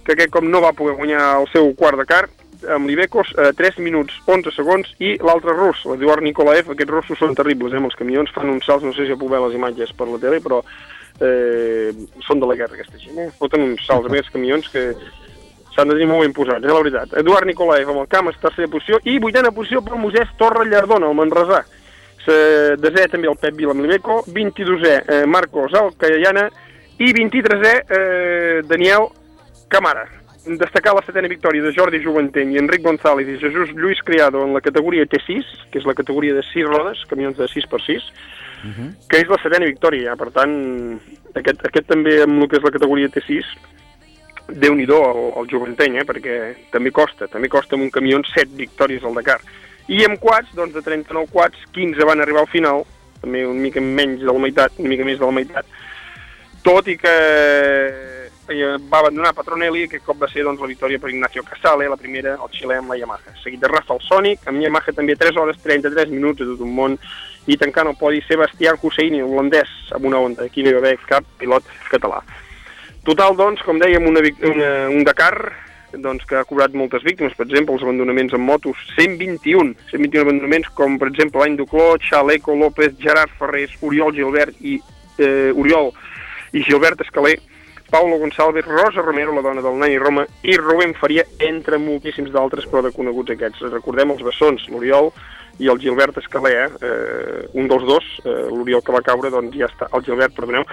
que aquest com no va poder guanyar el seu quart de car, amb l'Ibecos, eh, 3 minuts 11 segons, i l'altre rus, l'Eduard Nikolaev, aquests russos són terribles, eh, amb els camions, fan uns salts, no sé si puc veure les imatges per la tele, però eh, són de la guerra aquesta gent, eh? foten uns salts amb aquests camions que s'han de tenir molt ben posats, eh, la veritat. Eduard Nikolaev amb el Camas, tercera posició, i vuitena posició per Mosès Torre Llardona, el Manresà. Se- Desè també el Pep Vila amb l'Ibeco, 22è eh, Marcos Alcayana i 23è eh, Daniel Camara. Destacar la setena victòria de Jordi Juventeny i Enric González i Jesús Lluís Criado en la categoria T6, que és la categoria de 6 rodes, camions de 6x6, que és la setena victòria, ja. per tant, aquest, aquest també amb el que és la categoria T6, déu nhi el, el Juventeny, eh, perquè també costa, també costa amb un camió 7 victòries al Dakar. I amb quads, doncs de 39 quads, 15 van arribar al final, també una mica menys de la meitat, una mica més de la meitat, tot i que eh, va abandonar Patronelli, que cop va ser doncs, la victòria per Ignacio Casale, la primera, el xilè amb la Yamaha. Seguit de Rafael Sonic, amb Yamaha també 3 hores 33 minuts de tot un món, i tancant el podi Sebastián Husseini, holandès, amb una onda. Aquí no hi va haver cap pilot català. Total, doncs, com dèiem, una, una, un Dakar doncs, que ha cobrat moltes víctimes, per exemple, els abandonaments en motos, 121, 121 abandonaments, com per exemple l'any Ducló, Xaleco, López, Gerard Ferrés, Oriol Gilbert i eh, Oriol i Gilbert Escalé, Paulo Gonçalves, Rosa Romero, la dona del Nani Roma, i Rubén Faria, entre moltíssims d'altres, però de coneguts aquests. Recordem els bessons, l'Oriol i el Gilbert Escalé, eh? eh un dels dos, eh, l'Oriol que va caure, doncs ja està, el Gilbert, perdoneu,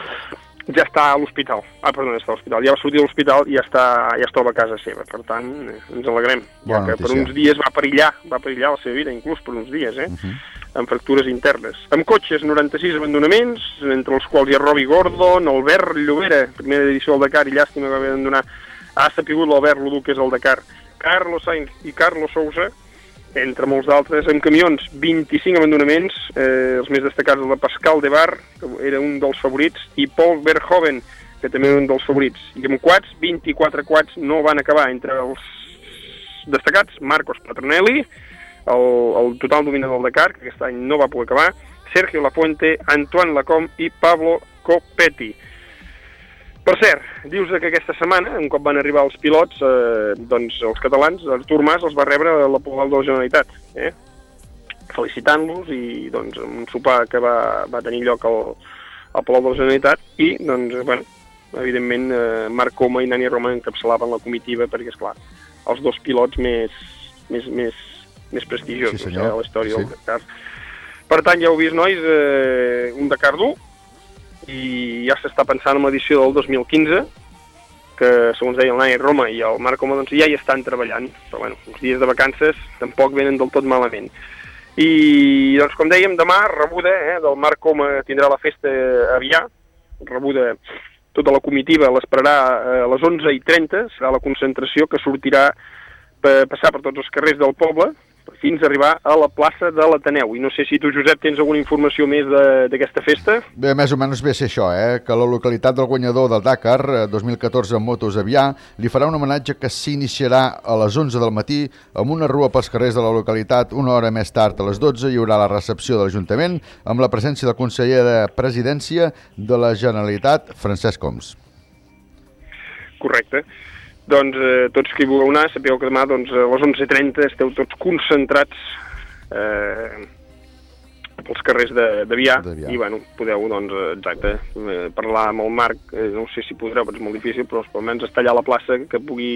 ja està a l'hospital. Ah, perdó, està a l'hospital. Ja va sortir de l'hospital i ja, està, ja es troba a casa seva. Per tant, eh, ens alegrem. Ja Bona que per notícia. uns dies va perillar, va perillar la seva vida, inclús per uns dies, eh? Amb fractures internes. Amb cotxes, 96 abandonaments, entre els quals hi ha Robi Gordon, Albert Llobera, primera edició del Dakar, i llàstima que va haver d'abandonar, ha sapigut l'Albert Ludú, que és el Dakar, Carlos Sainz i Carlos Sousa, entre molts d'altres, amb camions, 25 abandonaments, eh, els més destacats el de Pascal de Bar, que era un dels favorits, i Paul Verhoeven, que també era un dels favorits. I amb quads, 24 quads no van acabar entre els destacats, Marcos Patronelli, el, el total dominador del Dakar, que aquest any no va poder acabar, Sergio Lafuente, Antoine Lacom i Pablo Copetti. Per cert, dius que aquesta setmana, un cop van arribar els pilots, eh, doncs els catalans, Artur Mas els va rebre a la Palau de la Generalitat, eh? felicitant-los i doncs un sopar que va, va tenir lloc al, al Palau de la Generalitat i doncs, bueno, evidentment eh, Marc Coma i Nani Roma encapçalaven la comitiva perquè, és clar, els dos pilots més, més, més, més prestigiosos Sí, eh, senyor. a la història Sí. del Dakar. Per tant, ja heu vist, nois, eh, un Dakar dur, i ja s'està pensant en l'edició del 2015, que segons deia el Nai Roma i el Marc Coma, doncs ja hi estan treballant, però bueno, uns dies de vacances tampoc venen del tot malament. I doncs com dèiem, demà rebuda eh, del Marc Coma tindrà la festa a rebuda tota la comitiva l'esperarà eh, a les 11 i 30, serà la concentració que sortirà per passar per tots els carrers del poble fins a arribar a la plaça de l'Ateneu. I no sé si tu, Josep, tens alguna informació més d'aquesta festa? Bé, més o menys ve a ser això, eh? que la localitat del guanyador del Dakar eh, 2014 en motos Avià li farà un homenatge que s'iniciarà a les 11 del matí amb una rua pels carrers de la localitat. Una hora més tard, a les 12, hi haurà la recepció de l'Ajuntament amb la presència del conseller de Presidència de la Generalitat, Francesc Homs. Correcte. Doncs eh, tots qui vulgueu anar, sapigueu que demà doncs, a les 11.30 esteu tots concentrats eh, pels carrers de, de Vià i bueno, podeu doncs, eh, exacte, eh, parlar amb el Marc, eh, no sé si podreu, però és molt difícil, però almenys estar allà a la plaça que pugui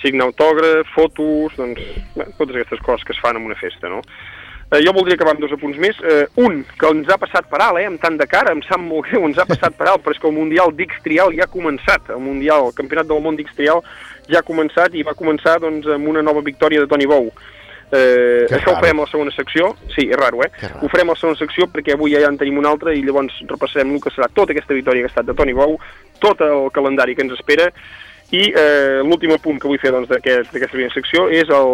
signar autògraf, fotos, doncs, bé, totes aquestes coses que es fan en una festa, no? Eh, jo voldria acabar amb dos apunts més. Eh, un, que ens ha passat per alt, eh, amb tant de cara, em sap molt greu, ens ha passat per alt, però és que el Mundial d'X Trial ja ha començat. El Mundial, el Campionat del Món d'X Trial ja ha començat i va començar doncs, amb una nova victòria de Toni Bou. Eh, Que això ho raro. farem a la segona secció, sí, és raro, eh? Ho farem a la segona secció perquè avui ja en tenim una altra i llavors repassarem el que serà tota aquesta victòria que ha estat de Toni Bou, tot el calendari que ens espera i eh, l'últim punt que vull fer doncs, d'aquest- d'aquesta primera secció és el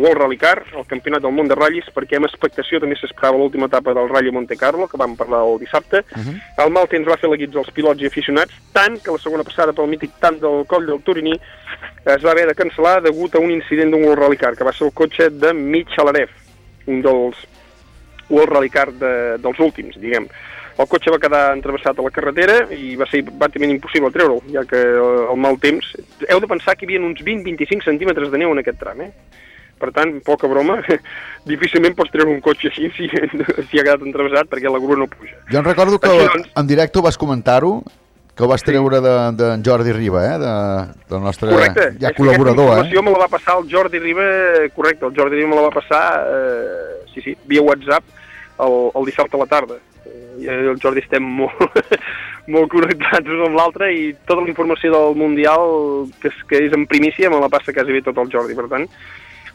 World Rally Car, el Campionat del Món de ratllis, perquè amb expectació també s'esperava l'última etapa del Rally Monte Carlo, que vam parlar el dissabte. El mal temps va fer la guits als pilots i aficionats, tant que la segona passada pel mític tant del coll del Turiní es va haver de cancel·lar degut a un incident d'un World Rally Car, que va ser el cotxe de Mitch Alarev, un dels World Rally Car de, dels últims, diguem. El cotxe va quedar entrevessat a la carretera i va ser pràcticament impossible treure'l, ja que el, mal temps... Heu de pensar que hi havia uns 20-25 centímetres de neu en aquest tram, eh? Per tant, poca broma, difícilment pots treure un cotxe així si, si ha quedat entrevessat perquè la grua no puja. Jo en recordo que Així doncs. en directe ho vas comentar-ho, que ho vas treure d'en de, d'en Jordi Riba, eh? de, del nostre Correcte. ja És col·laborador. Aquesta Eh? informació me la va passar el Jordi Riba, correcte, el Jordi Riba me la va passar, eh, sí, sí, via WhatsApp el, el dissabte a la tarda. Eh, I el Jordi estem molt, molt connectats un amb l'altre i tota la informació del Mundial, que és, que és en primícia, me la passa quasi bé tot el Jordi, per tant,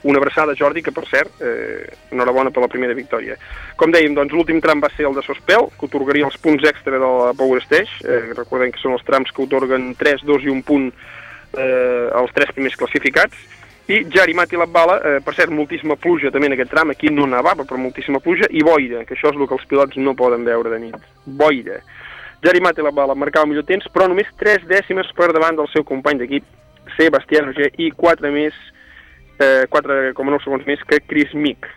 una abraçada, Jordi, que per cert, eh, enhorabona per la primera victòria. Com dèiem, doncs, l'últim tram va ser el de Sospel, que otorgaria els punts extra de la Power Stage. Eh, recordem que són els trams que otorguen 3, 2 i un punt eh, als tres primers classificats. I Jari Mati Labbala, eh, per cert, moltíssima pluja també en aquest tram, aquí no nevava, però moltíssima pluja, i boira, que això és el que els pilots no poden veure de nit. Boira. Jari Mati Labbala marcava el millor temps, però només 3 dècimes per davant del seu company d'equip, Sebastián Ogier, i 4 més eh, 4,9 segons més que Chris Mick.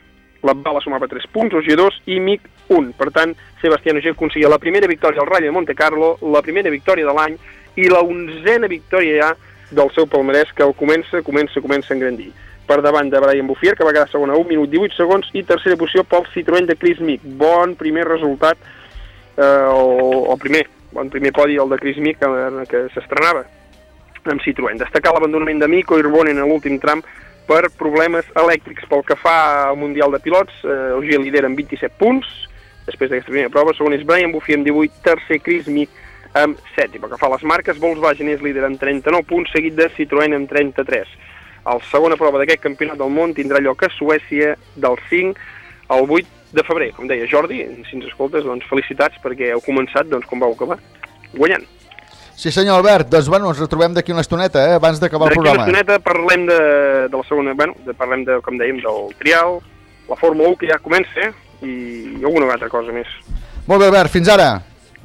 La bala sumava 3 punts, Ogier 2 i Mick 1. Per tant, Sebastián Ogier aconseguia la primera victòria al Rally de Monte Carlo, la primera victòria de l'any i la onzena victòria ja del seu palmarès que el comença, comença, comença a engrandir. Per davant de Brian Buffier, que va quedar segona a 1 minut 18 segons, i tercera posició pel Citroën de Chris Mick. Bon primer resultat, eh, el, el primer, bon primer podi, el de Chris Mick, que, que s'estrenava amb Citroën. Destacar l'abandonament de Mico i Urbonen a l'últim tram per problemes elèctrics. Pel que fa al Mundial de Pilots, eh, Gil lidera amb 27 punts, després d'aquesta primera prova, segon és Brian Buffy amb 18, tercer Chris Mick amb 7. I pel que fa a les marques, Volkswagen és líder amb 39 punts, seguit de Citroën amb 33. La segona prova d'aquest campionat del món tindrà lloc a Suècia del 5 al 8 de febrer. Com deia Jordi, si ens escoltes, doncs felicitats perquè heu començat, doncs com vau acabar, guanyant. Sí senyor Albert, doncs bueno, ens retrobem d'aquí una estoneta, eh? abans d'acabar el D'aquí una programa. estoneta parlem de, de la segona, bueno, de, parlem de, com dèiem, del trial, la Fórmula 1 que ja comença, eh? i alguna altra cosa més. Molt bé Albert, fins ara.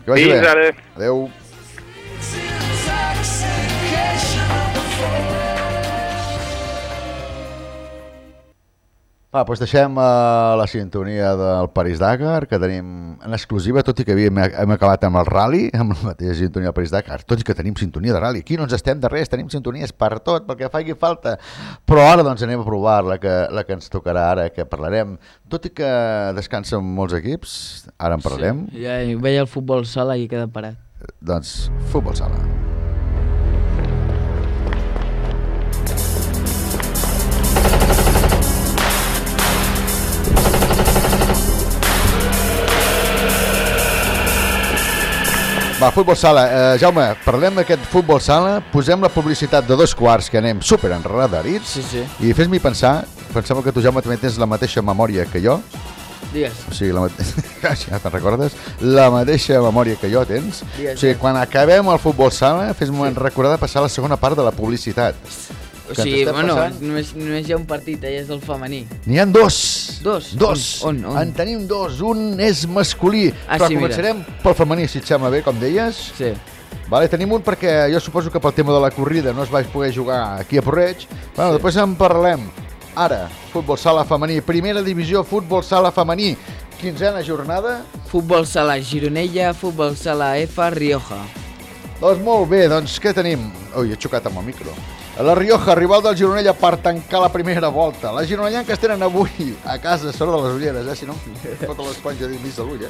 Que vagi Fins bé. ara. Adéu. Va, doncs deixem uh, la sintonia del París-Dakar, que tenim en exclusiva, tot i que havíem, hem acabat amb el rally, amb la mateixa sintonia del París-Dakar, tot i que tenim sintonia de rally. Aquí no ens estem de res, tenim sintonies per tot, pel que faci falta. Però ara doncs anem a provar la que, la que ens tocarà ara, que parlarem. Tot i que descansen molts equips, ara en parlarem, Sí, ja veia el futbol sala i queda parat. doncs futbol sala. Va, futbol sala. Eh, Jaume, parlem d'aquest futbol sala, posem la publicitat de dos quarts, que anem super enredarits, sí, sí. i fes-m'hi pensar, pensava que tu, Jaume, també tens la mateixa memòria que jo, Digues. O sigui, la mate... ja te'n recordes? La mateixa memòria que jo tens. Digues, o sigui, quan acabem el futbol sala, fes-me recordar de passar la segona part de la publicitat. O sigui, bueno, passant- només, només hi ha un partit, eh? És del femení. N'hi han dos. Dos? Dos. On, on, on? En tenim dos. Un és masculí. Ah, però sí, mira. començarem pel femení, si et sembla bé, com deies. Sí. Vale, tenim un perquè jo suposo que pel tema de la corrida no es va poder jugar aquí a Porreig. Bueno, Sí. després en parlem. Ara, futbol sala femení, primera divisió, futbol sala femení, quinzena jornada. Futbol sala Gironella, futbol sala F, Rioja. Doncs molt bé, doncs què tenim? Ui, he xocat amb el micro. La Rioja, rival del Gironella per tancar la primera volta. Les gironellanques tenen avui a casa, sort de les ulleres, eh? Si no, em foto l'esponja dins de l'ull, eh?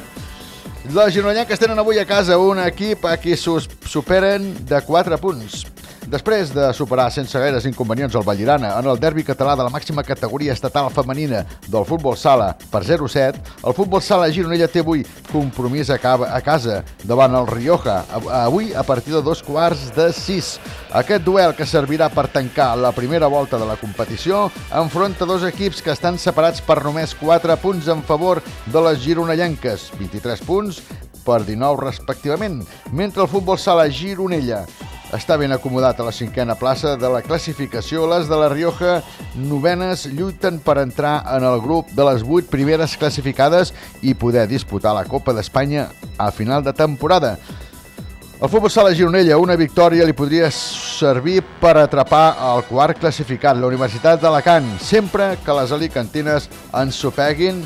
Les gironellanques tenen avui a casa un equip a qui superen de 4 punts. Després de superar sense gaires inconvenients el Vallirana en el derbi català de la màxima categoria estatal femenina del futbol sala per 0-7, el futbol sala Gironella té avui compromís a, a casa davant el Rioja, avui a partir de dos quarts de 6. Aquest duel que servirà per tancar la primera volta de la competició enfronta dos equips que estan separats per només 4 punts en favor de les gironellanques, 23 punts per 19 respectivament, mentre el futbol sala Gironella està ben acomodat a la cinquena plaça de la classificació. Les de la Rioja, novenes, lluiten per entrar en el grup de les vuit primeres classificades i poder disputar la Copa d'Espanya a final de temporada. El futbol sala Gironella, una victòria li podria servir per atrapar el quart classificat, la Universitat d'Alacant, sempre que les alicantines ensopeguin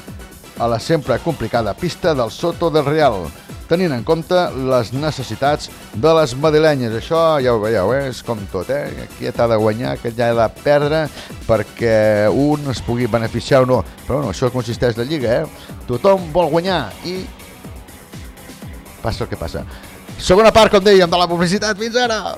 a la sempre complicada pista del Soto del Real, tenint en compte les necessitats de les madrilenyes. Això ja ho veieu, eh? és com tot, eh? Aquí t'ha de guanyar, aquest ja ha de perdre perquè un es pugui beneficiar o no. Però bueno, això consisteix la Lliga, eh? Tothom vol guanyar i passa el que passa. Segona part, com dèiem, de la publicitat. Fins ara!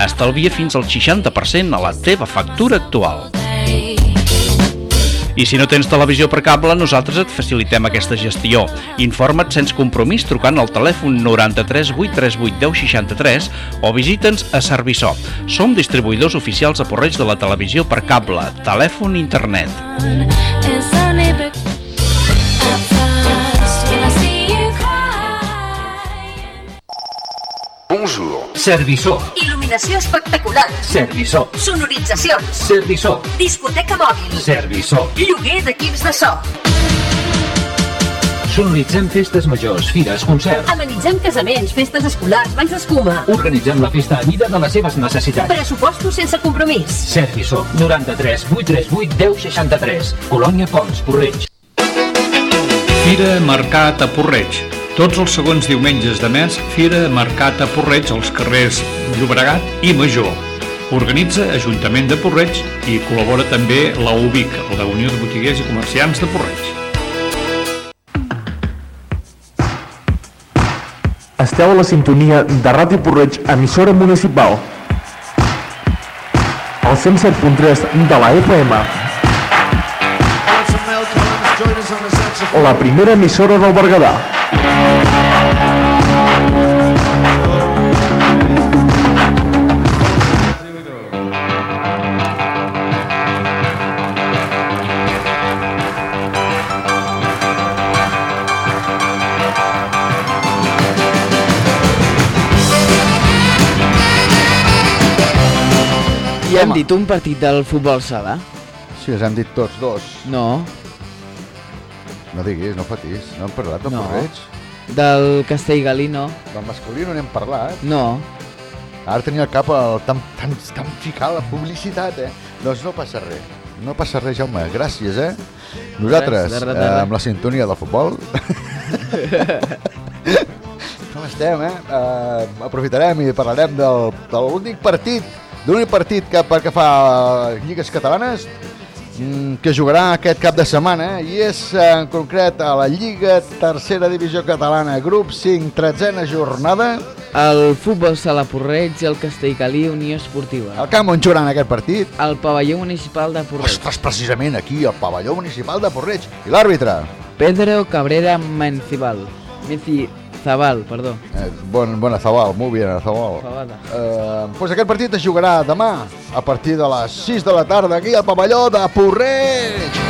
Estalvia fins al 60% a la teva factura actual. I si no tens televisió per cable, nosaltres et facilitem aquesta gestió. Informa't sense compromís trucant al telèfon 93 838 1063 o visita'ns a Serviçó. Som distribuïdors oficials a Porreig de la televisió per cable, telèfon i internet. Bonjour. Serviçó. Il·luminació espectacular. Serviçó. Sonoritzacions. Serviçó. Discoteca mòbil. Serviçó. Lloguer d'equips de so. Sonoritzem festes majors, fires, concerts. Amenitzem casaments, festes escolars, banys d'escuma. Organitzem la festa a mida de les seves necessitats. Pressupostos sense compromís. Serviçó. 93 838 1063. Colònia Pons, Porreig. Fira Mercat a Porreig. Tots els segons diumenges de mes, Fira Mercat a Porreig als carrers Llobregat i Major. Organitza Ajuntament de Porreig i col·labora també la UBIC, la Unió de Botiguers i Comerciants de Porreig. Esteu a la sintonia de Ràdio Porreig, emissora municipal. El 107.3 de la FM. La primera emissora del Berguedà. Hem dit un partit del futbol sala. Sí, els hem dit tots dos. No, No diguis, no fotis. No hem parlat del No. Porreig. del Castellgalí no. Del masculí no n'hem parlat. No. Ara tenia al cap el tan, tan, tan ficar la publicitat, eh? Doncs no passa res. No passa res, Jaume. Gràcies, eh? Nosaltres, Res, de res, de eh, amb la sintonia del futbol... Com estem, eh? eh? Aprofitarem i parlarem del, de l'únic partit, de l'únic partit que, pel que fa a lligues catalanes, mm, que jugarà aquest cap de setmana eh? i és eh, en concret a la Lliga Tercera Divisió Catalana, grup 5, tretzena jornada. El futbol sala Porreig i el Castellgalí Unió Esportiva. Al camp on jugaran aquest partit? El pavelló municipal de Porreig. Ostres, precisament aquí, al pavelló municipal de Porreig. I l'àrbitre? Pedro Cabrera Mencibal. Mencizabal, perdó. Eh, bon, bona Zabal, molt bé, Zabal. Eh, doncs aquest partit es jugarà demà a partir de les 6 de la tarda aquí al pavelló de Porreig.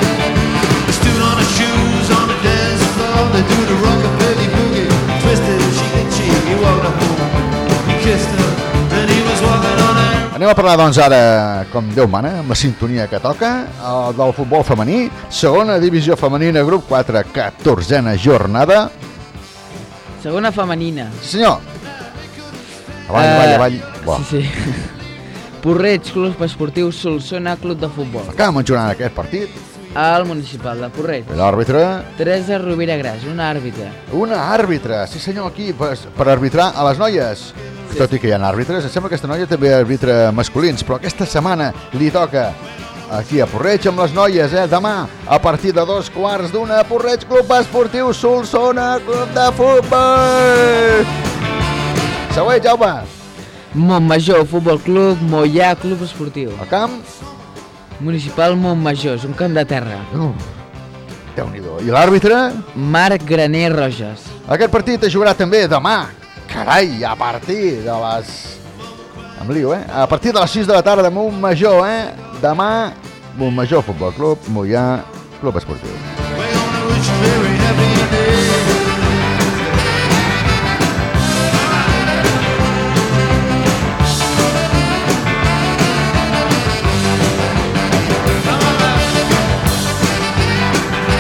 Anem a parlar, doncs, ara, com Déu mana, amb la sintonia que toca, el del futbol femení, segona divisió femenina, grup 4, 14a jornada. Segona femenina. Senyor. Avall, Eh, avall, avall. Bo. Sí, sí. Porreig, Club Esportiu Solsona, Club de Futbol. Acabem jugant aquest partit. Al municipal de Porreig. L'àrbitre, Teresa Rovira Gras, una àrbitra. una àrbitre, sí senyor, aquí, per, per arbitrar a les noies. Tot i que hi ha àrbitres, em sembla que aquesta noia també arbitra masculins, però aquesta setmana li toca aquí a Porreig amb les noies, eh? Demà, a partir de dos quarts d'una, Porreig Club Esportiu Solsona, Club de Futbol! Següent, Jaume. Montmajor, Futbol Club, Mollà, Club Esportiu. El camp? Municipal Montmajor, és un camp de terra. Uh, Déu-n'hi-do. I l'àrbitre? Marc Graner Roges. Aquest partit es jugarà també demà. Carai, a partir de les... Em lio, eh? A partir de les 6 de la tarda, Montmajor, eh? Demà, Montmajor Futbol Club, Mollà, Club Esportiu.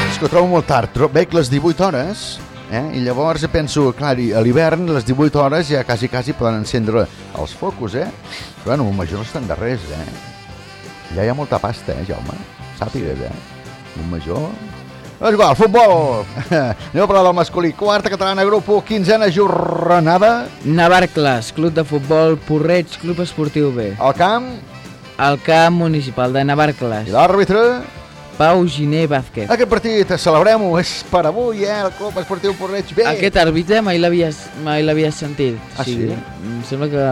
És que ho trobo molt tard. Veig les 18 hores, eh? i llavors penso, clar, i a l'hivern les 18 hores ja quasi, quasi poden encendre els focus, eh? Però bueno, Montmajor no estan de res, eh? Allà hi ha molta pasta, eh, Jaume? Sàpigues, eh? Montmajor... És igual, futbol! Anem a parlar del masculí. Quarta catalana, grup 1, quinzena jornada. Navarcles, Club de Futbol, Porreig, Club Esportiu B. El camp? El camp municipal de Navarcles. I l'àrbitre? Pau Giné Vázquez. Aquest partit, celebrem-ho, és per avui, eh? El Club Esportiu Porreig B. Aquest àrbitre mai l'havies mai l'havies sentit. Ah, sí? Em sembla que...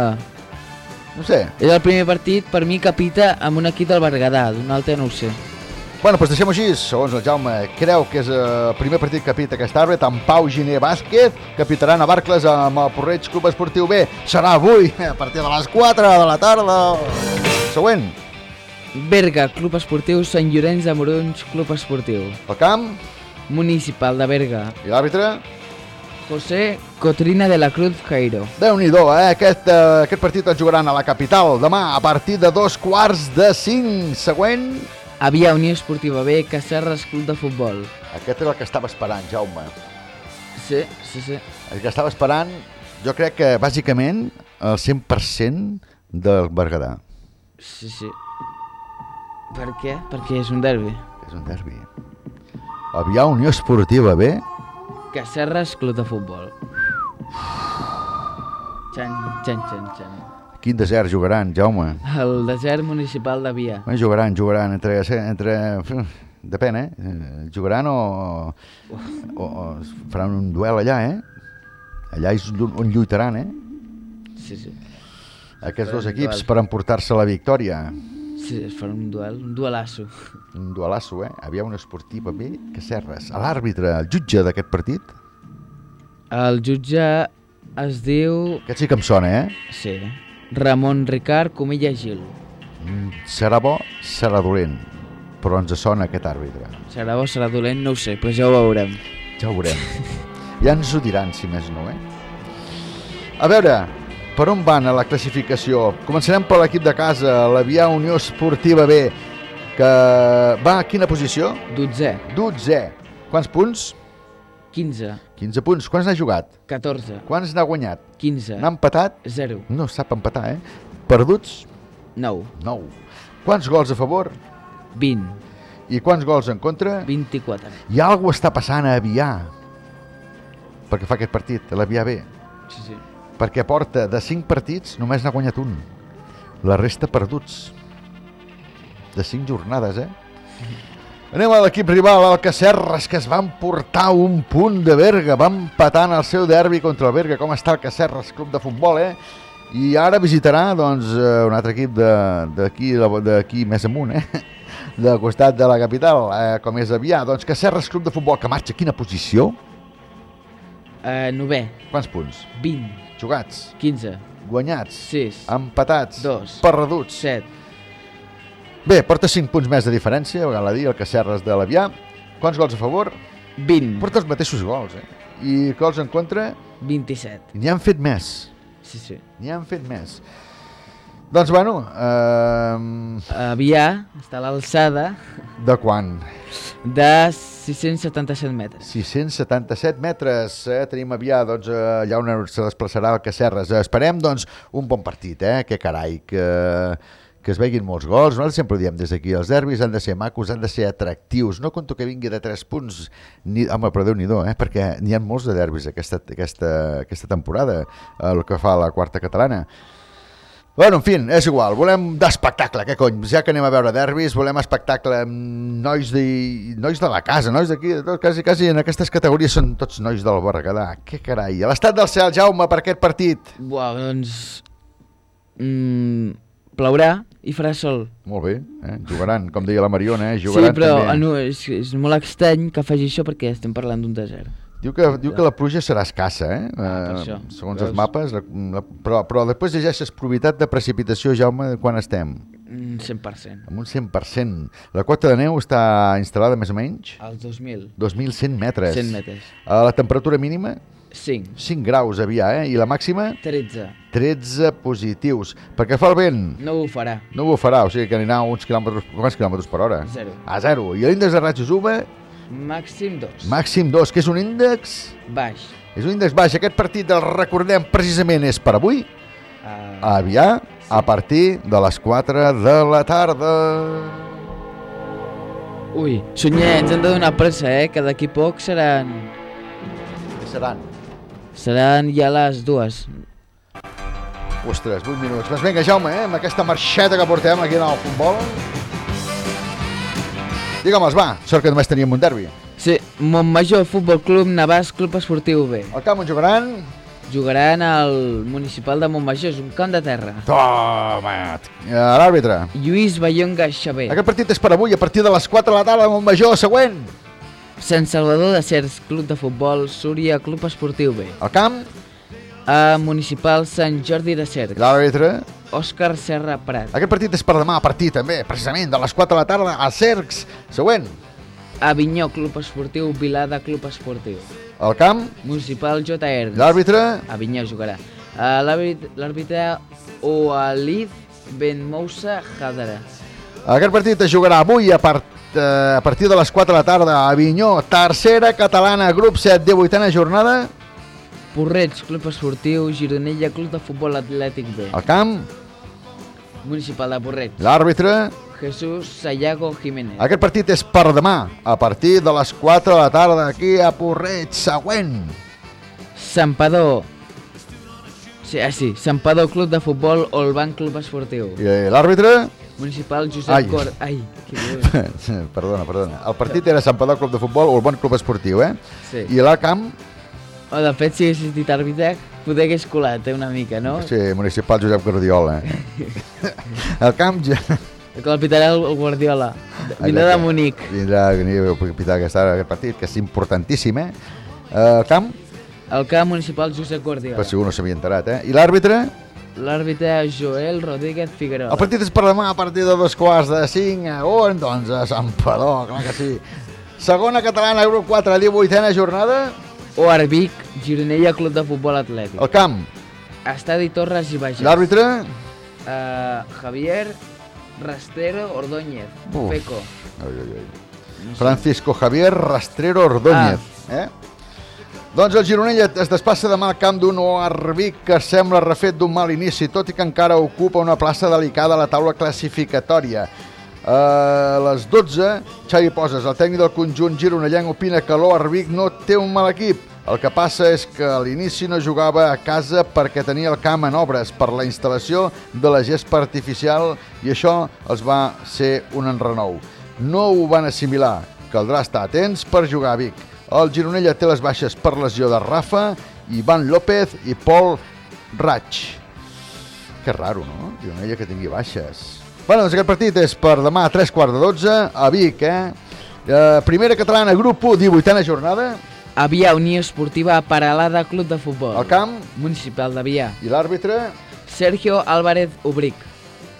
No sé. És el primer partit per mi que pita amb un equip del Berguedà, d'un altre no ho sé. Bueno, doncs deixem així, segons el Jaume, creu que és eh, el primer partit que pita aquest àrbitre, amb Pau Giné Vázquez, que pitarà Navarcles amb el Porreig Club Esportiu B. Serà avui, a partir de les 4 de la tarda. Següent. Berga, Club Esportiu Sant Llorenç de Morunys, Club Esportiu. El camp? Municipal de Berga. I l'àrbitre? José Cotrina de la Cruz Jairo. Déu-n'hi-do, eh? Aquest, eh, aquest partit el jugaran a la capital demà a partir de dos quarts de cinc. Següent. Havia Unió Esportiva B, Cacerres Club de Futbol. Aquest era el que estava esperant, Jaume. Sí, sí, sí. El que estava esperant, jo crec que bàsicament el 100% del Berguedà. Sí, sí. Per què? Perquè és un derbi. És un derbi. Avià Unió Esportiva B. Cacerres Club de Futbol. Xan, xan, xan, xan. Quin desert jugaran, Jaume? El desert municipal de Via. Eh, jugaran, jugaran entre... entre depèn, eh? Jugaran o, o, o faran un duel allà, eh? Allà és on lluitaran, eh? Sí, sí. Aquests dos equips per emportar-se la victòria. Sí, es farà un duel, un duelasso. Un duelasso, eh? Havia una esportiva B que serres. L'àrbitre, el jutge d'aquest partit, El jutge es diu... aquest sí que em sona, eh? Sí. Ramon Ricard Comilla Gil. Mm, Serà bo, serà dolent, però ens sona aquest àrbitre. Serà bo, serà dolent, no ho sé, però ja ho veurem. Ja ho veurem. Ja ens ho diran, si més no, eh? A veure, per on van a la classificació? Començarem per l'equip de casa, l'Avià Unió Esportiva B, que va a quina posició? Dotzè. Dotzè. Quants punts? 15. 15 punts. Quants n'ha jugat? 14. Quants n'ha guanyat? 15. N'ha empatat? 0. No sap empatar, eh? Perduts? 9. 9. Quants gols a favor? 20. I quants gols en contra? 24. I alguna està passant a Avià perquè fa aquest partit, l'Avià B. Sí, sí. Perquè porta de 5 partits només n'ha guanyat un. La resta perduts. De 5 jornades, eh? Anem a l'equip rival, el Cacerres, que es van portar un punt de Berga. Van empatant el seu derbi contra el Berga. Com està el Cacerres Club de Futbol, eh? I ara visitarà doncs, eh, un altre equip de- d'aquí més amunt, eh? del costat de la capital, eh, com és Avià. Doncs Cacerres Club de Futbol, que marxa quina posició? Uh, novè. Quants punts? 20. Jugats? 15. Guanyats? 6. Empatats? 2. Perduts? 7. Bé, porta 5 punts més de diferència, a dir, el Cacerres de l'Avià. Quants gols a favor? 20. Porta els mateixos gols, eh? I gols en contra? 27. N'hi han fet més. Sí, sí. N'hi han fet més. Doncs, bueno... Eh, Avià està a l'alçada de quan? de 677 metres. 677 metres, eh? tenim aviat, doncs, eh, allà on se desplaçarà el Cacerres. Eh, esperem, doncs, un bon partit, eh? Que carai, que, que es veguin molts gols. Nosaltres sempre ho diem des d'aquí, els derbis han de ser macos, han de ser atractius. No conto que vingui de 3 punts, ni, home, però déu-n'hi-do, eh? perquè n'hi ha molts de derbis aquesta, aquesta, aquesta temporada, el que fa la quarta catalana. Bueno, en fi, és igual, volem d'espectacle, què cony, ja que anem a veure derbis, volem espectacle amb nois de, nois de la casa, nois d'aquí, quasi, quasi en aquestes categories són tots nois del Berguedà, què carai, a l'estat del cel, Jaume, per aquest partit. Buah, doncs... Mm, plaurà i farà sol. Molt bé, eh? jugaran, com deia la Mariona, eh? jugaran sí, però també. ah, no, és, és molt estrany que faci això perquè estem parlant d'un desert. Diu que, diu que la pluja serà escassa, eh? per eh segons Veus? els mapes, la, la, però, però després llegeixes probabilitat de precipitació, Jaume, quan estem? Mm, 100%. Amb un 100%. La quota de neu està instal·lada més o menys? Als 2.000. 2.100 metres. 100 metres. A la temperatura mínima? 5. 5 graus havia, eh? I la màxima? 13. 13 positius. Perquè fa el vent? No ho farà. No ho farà, o sigui que anirà a uns quilòmetres, quants quilòmetres per hora? Zero. A zero. I l'índex de ratxos UVA? Màxim 2. Màxim 2, que és un índex? Baix. És un índex baix. Aquest partit el recordem precisament és per avui? Uh, A Avià, a partir de les 4 de la tarda. Ui, Sunyer, ens hem de donar pressa, eh? Que d'aquí poc seran... Què seran? Seran ja les dues. Ostres, 8 minuts. Doncs vinga, Jaume, eh? amb aquesta marxeta que portem aquí en el futbol. Digue'm-els, va, sort que només teníem un derbi. Sí, Montmajor Futbol Club Navàs Club Esportiu B. Al camp on jugaran? Jugaran al municipal de Montmajor, és un camp de terra. Toma! Eh, L'àrbitre. Lluís Bayonga Xavé. Aquest partit és per avui, a partir de les 4 de la tarda, Montmajor, següent. Sant Salvador de Cers, Club de Futbol, Súria, Club Esportiu B. Al camp? A Municipal Sant Jordi de Cers. L'àrbitre. Òscar Serra Prat. Aquest partit és per demà, a partir també, precisament, de les 4 de la tarda, a Cercs. Següent. Avinyó, Club Esportiu, Vilada, Club Esportiu. Al camp? Municipal J. Ernst. L'àrbitre? Avinyó jugarà. L'àrbit- L'àrbitre Oalid Ben Moussa Hadara. Aquest partit es jugarà avui a, part, eh, a partir de les 4 de la tarda a Avinyó, tercera catalana, grup 7, 18a jornada. Porreig, Club Esportiu, Gironella, Club de Futbol Atlètic B. Al camp, Municipal de Porreig. l'àrbitre. Jesús Sayago Jiménez. Aquest partit és per demà, a partir de les 4 de la tarda, aquí a Porreig. Següent. Sampador. Sí, ah, sí, Sampador Club de Futbol Olban Club Esportiu. I eh, l'àrbitre? Municipal Josep Ai. Cor... Ai, que perdona, perdona. El partit era Sant Padó Club de Futbol o el Bon Club Esportiu, eh? Sí. I l'Alt Camp, Oh, de fet, si haguessis dit àrbitre, poder hagués colat eh, una mica, no? sí, Municipal Josep Guardiola. el camp ja... Que el pitarà el, Guardiola. Vindrà de Munic. Vindrà a pitar aquest, partit, que és importantíssim, eh? El camp, El camp municipal Josep Guardiola. per si no s'havia enterat, eh? I l'àrbitre? L'àrbitre Joel Rodríguez Figueroa. El partit és per demà a partir de dos quarts de cinc. A on? Doncs a Sant Padó, clar que sí. Segona catalana, grup 4, 18a jornada. O Arbic, Gironella Club de Futbol Atlètic. El camp, Estadi Torres i Bages. l'àrbitre, Uh, Javier Rastrero Ordóñez, Uf. Feco. Ai, ai, ai. Francisco Javier Rastrero Ordóñez. Eh? Doncs el Gironella es despassa demà al camp d'un Oarvic que sembla refet d'un mal inici, tot i que encara ocupa una plaça delicada a la taula classificatòria. A les 12, Xavi Poses, el tècnic del conjunt gironellenc, opina que l'Oarvic no té un mal equip. El que passa és que a l'inici no jugava a casa perquè tenia el camp en obres per la instal·lació de la gespa artificial i això els va ser un enrenou. No ho van assimilar. Caldrà estar atents per jugar a Vic. El Gironella té les baixes per lesió de Rafa, Ivan López i Pol Raig. Que raro, no? Gironella que tingui baixes. Bueno, doncs aquest partit és per demà a 3 quarts de 12 a Vic, eh? eh primera catalana, grup 1, 18a jornada. Avià, Unió Esportiva Paralada Club de Futbol. El camp? Municipal d'Avià. I l'àrbitre? Sergio Álvarez Ubric.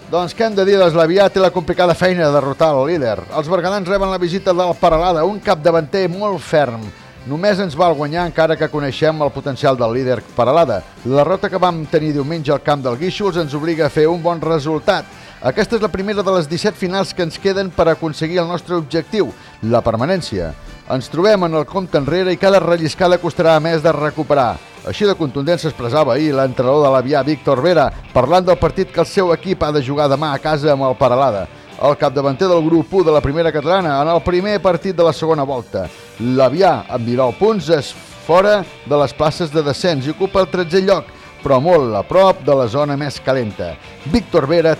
Doncs què hem de dir? Doncs l'Avià té la complicada feina de derrotar el líder. Els bergadans reben la visita del Paralada, un capdavanter molt ferm. Només ens val guanyar encara que coneixem el potencial del líder Paralada. La derrota que vam tenir diumenge al camp del Guíxols ens obliga a fer un bon resultat. Aquesta és la primera de les 17 finals que ens queden per aconseguir el nostre objectiu, la permanència. Ens trobem en el compte enrere i cada relliscada costarà més de recuperar. Així de contundent s'expressava ahir l'entrenador de l'Avià, Víctor Vera, parlant del partit que el seu equip ha de jugar demà a casa amb el Paralada. El capdavanter del grup 1 de la primera catalana en el primer partit de la segona volta. L'Avià, amb 19 punts, és fora de les places de descens i ocupa el 13è lloc, però molt a prop de la zona més calenta. Víctor Vera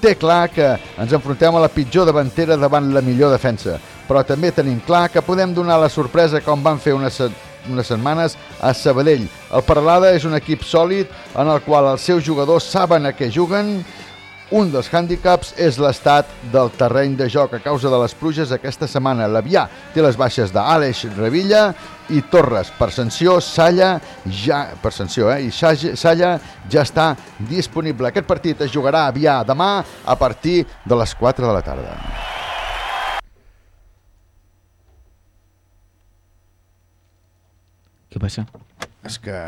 té clar que ens enfrontem a la pitjor davantera davant la millor defensa, però també tenim clar que podem donar la sorpresa com van fer unes, unes setmanes a Sabadell. El Paralada és un equip sòlid en el qual els seus jugadors saben a què juguen. Un dels hàndicaps és l'estat del terreny de joc a causa de les pluges aquesta setmana. L'Avià té les baixes d'Àlex Revilla i Torres. Per sanció, Salla ja, per sanció, eh? I Salla, ja està disponible. Aquest partit es jugarà a Avià demà a partir de les 4 de la tarda. Què passa? És que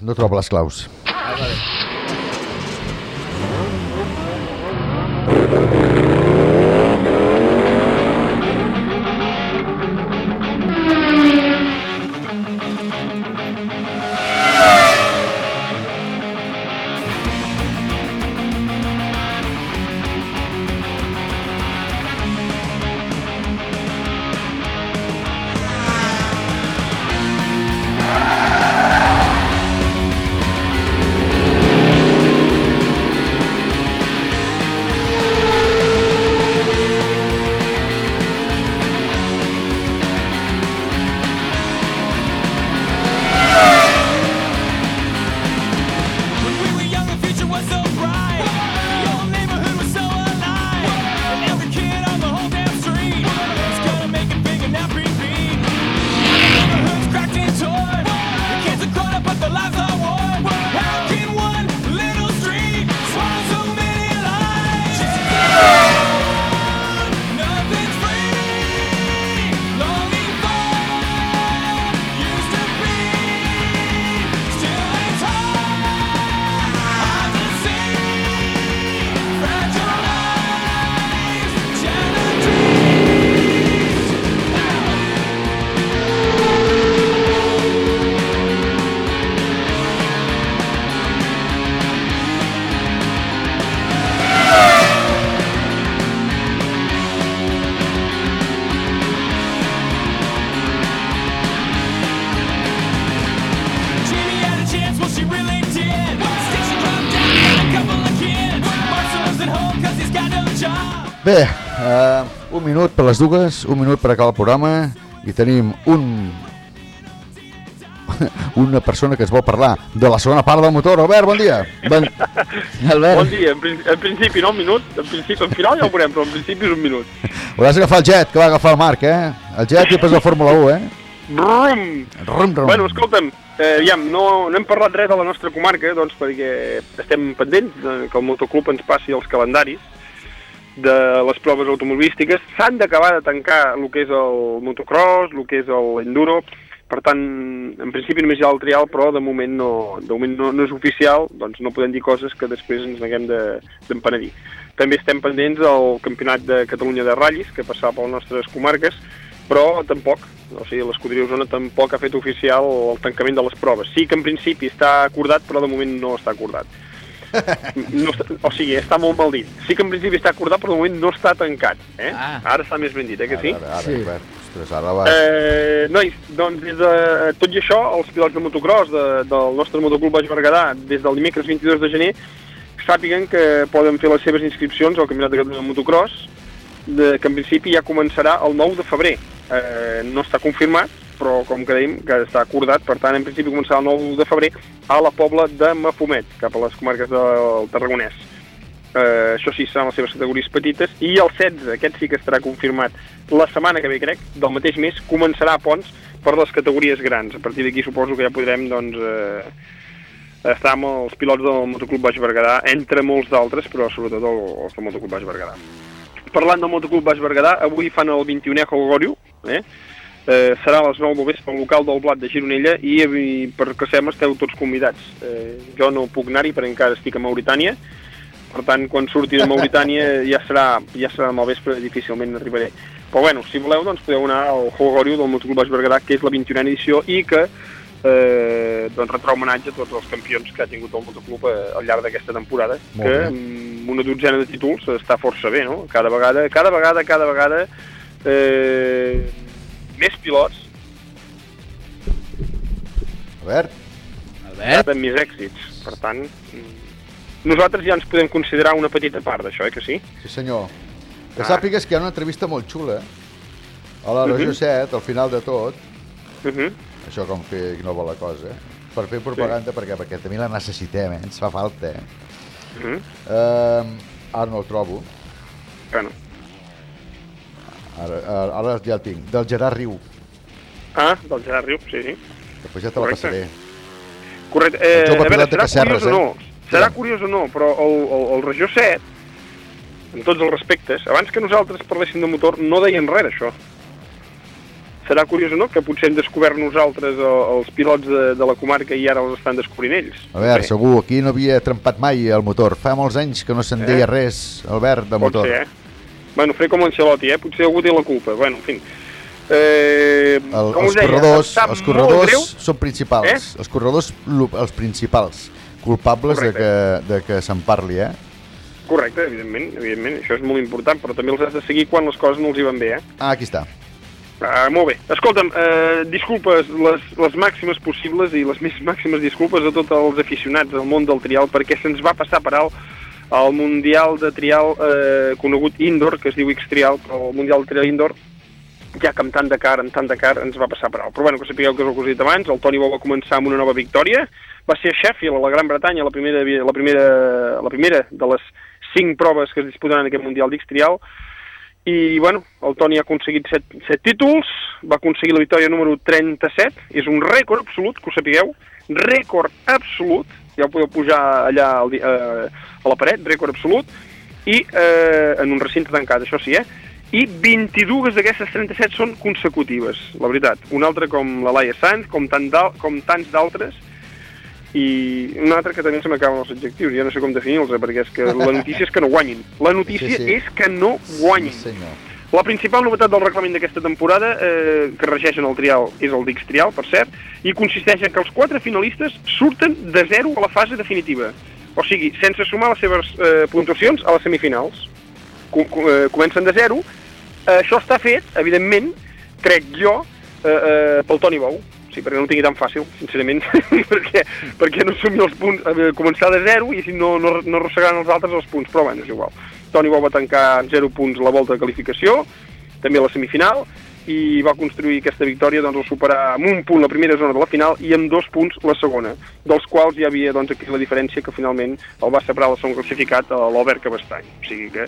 no trobo les claus. Jamie les dues, un minut per acabar el programa i tenim un una persona que es vol parlar de la segona part del motor. Albert, bon dia. Bon... Albert. Bon dia, en, prin- en principi no un minut, en principi, en final ja ho veurem, però en principi és un minut. Hauràs d'agafar el jet, que va agafar el Marc, eh? El jet i després la Fórmula 1, eh? Brum! Rum, rum. Bueno, escolta'm, eh, aviam, no, no hem parlat res de la nostra comarca, doncs perquè estem pendents de, que el motoclub ens passi els calendaris de les proves automobilístiques. S'han d'acabar de tancar el que és el motocross, el que és l'enduro, per tant, en principi només hi ha el trial, però de moment no, de moment no, no és oficial, doncs no podem dir coses que després ens n'haguem de- d'empenedir. També estem pendents del Campionat de Catalunya de ratllis, que passava per les nostres comarques, però tampoc, o sigui, l'escuderia Osona tampoc ha fet oficial el tancament de les proves. Sí que en principi està acordat, però de moment no està acordat. No està, o sigui, està molt mal dit. Sí que en principi està acordat, però de moment no està tancat. Eh? Ah. Ara està més ben dit, eh, que sí? Ara, ara, sí. Ostres, ara va... Eh, nois, doncs des de tot i això, els pilots de motocross de, del nostre motoclub Baix Berguedà, des del dimecres 22 de gener, sàpiguen que poden fer les seves inscripcions al Campionat de Catalunya de Motocross, de, que en principi ja començarà el 9 de febrer. Eh, no està confirmat, però com que dèiem, que està acordat, per tant, en principi començarà el 9 de febrer a la pobla de Mafumet, cap a les comarques del Tarragonès. Eh, això sí, seran les seves categories petites, i el 16, aquest sí que estarà confirmat la setmana que ve, crec, del mateix mes, començarà a Pons per les categories grans. A partir d'aquí suposo que ja podrem, doncs, eh, estar amb els pilots del Motoclub Baix Berguedà, entre molts d'altres, però sobretot el- els del Motoclub Baix Berguedà. Parlant del Motoclub Baix Berguedà, avui fan el 21è Holgoriu, eh? Eh, serà a les 9 del vespre al local del Blat de Gironella i, i per que sembla esteu tots convidats. Eh, jo no puc anar-hi perquè encara estic a Mauritània, per tant, quan surti de Mauritània ja serà, ja serà al vespre, difícilment arribaré. Però bueno, si voleu, doncs podeu anar al Holgoriu del Motoclub Baix Berguedà, que és la 21a edició i que eh, doncs retrà homenatge a tots els campions que ha tingut el motoclub eh, al llarg d'aquesta temporada, Molt que amb una dotzena de títols està força bé, no? Cada vegada, cada vegada, cada vegada eh, més pilots, Albert? Albert? amb més èxits. Per tant, mm, nosaltres ja ens podem considerar una petita part d'això, eh, que sí? Sí, senyor. Que Ah. sàpigues que hi ha una entrevista molt xula a la regió Mhm. 7, al final de tot, Uh -huh. això com que no vol la cosa, per fer propaganda, perquè, perquè també la necessitem, eh? ens fa falta. Eh? Uh -huh. Uh, ara no el trobo. Bueno. Ara, ara, ja el tinc. Del Gerard Riu. Ah, del Gerard Riu, sí, sí. Després ja te la passaré. Correcte. Eh, a veure, serà Casserres, curiós o no? eh? Serà curiós o no, però el, el, el Regió 7, en tots els respectes, abans que nosaltres parléssim de motor, no deien res d'això. Serà curiós o no que potser hem descobert nosaltres el, els pilots de, de la comarca i ara els estan descobrint ells. A veure, segur, aquí no havia trempat mai el motor. Fa molts anys que no se'n Eh? deia res, Albert, de Pot motor. ser, eh? Bueno, faré com l'Ancelotti, eh? Potser algú té la culpa. Bueno, en fi. Eh, El, com els deia, corredors, els corredors són principals. Eh? Els corredors, els principals culpables de que, de que se'n parli, eh? Correcte, evidentment, evidentment, això és molt important, però també els has de seguir quan les coses no els hi van bé, eh? Ah, aquí està. Uh, molt bé. Escolta'm, uh, disculpes les, les màximes possibles i les més màximes disculpes a tots els aficionats del món del trial perquè se'ns va passar per alt el Mundial de Trial eh, conegut indoor, que es diu X-Trial, però el Mundial de Trial indoor ja que amb tant de car, amb tant de car, ens va passar per alt. Però bueno, que sapigueu que us he dit abans, el Toni Bou va començar amb una nova victòria, va ser a Sheffield, a la Gran Bretanya, la primera, la primera, la primera de les cinc proves que es disputaran en aquest Mundial d'X-Trial, i bueno, el Toni ha aconseguit 7, 7 títols, va aconseguir la victòria número 37, és un rècord absolut, que ho sapigueu, rècord absolut, ja ho podeu pujar allà al, eh, a la paret, rècord absolut, i eh, en un recinte tancat, això sí, eh? I 22 d'aquestes 37 són consecutives, la veritat. Una altra com la Laia Sanz, com, tant com tants d'altres, i una altra que també se m'acaben els adjectius, ja no sé com definir-los, eh, perquè és que la notícia és que no guanyin. La notícia Sí, sí. és que no guanyin. Sí, senyor. La principal novetat del reglament d'aquesta temporada, eh, que regeix en el trial, és el Dix Trial, per cert, i consisteix en que els quatre finalistes surten de zero a la fase definitiva. O sigui, sense sumar les seves eh, puntuacions a les semifinals. Co co eh, comencen de zero. Eh, això està fet, evidentment, crec jo, eh, eh, pel Toni Bou. Sí, perquè no ho tingui tan fàcil, sincerament, perquè, perquè no assumir els punts, eh, començar de zero i si no, no, no arrossegaran els altres els punts, però bueno, és igual. Toni Bou va tancar amb 0 punts la volta de qualificació, també la semifinal, i va construir aquesta victòria doncs, al superar amb un punt la primera zona de la final i amb dos punts la segona, dels quals hi havia doncs, aquí la diferència que finalment el va separar el segon classificat a l'Albert Cabestany. O sigui que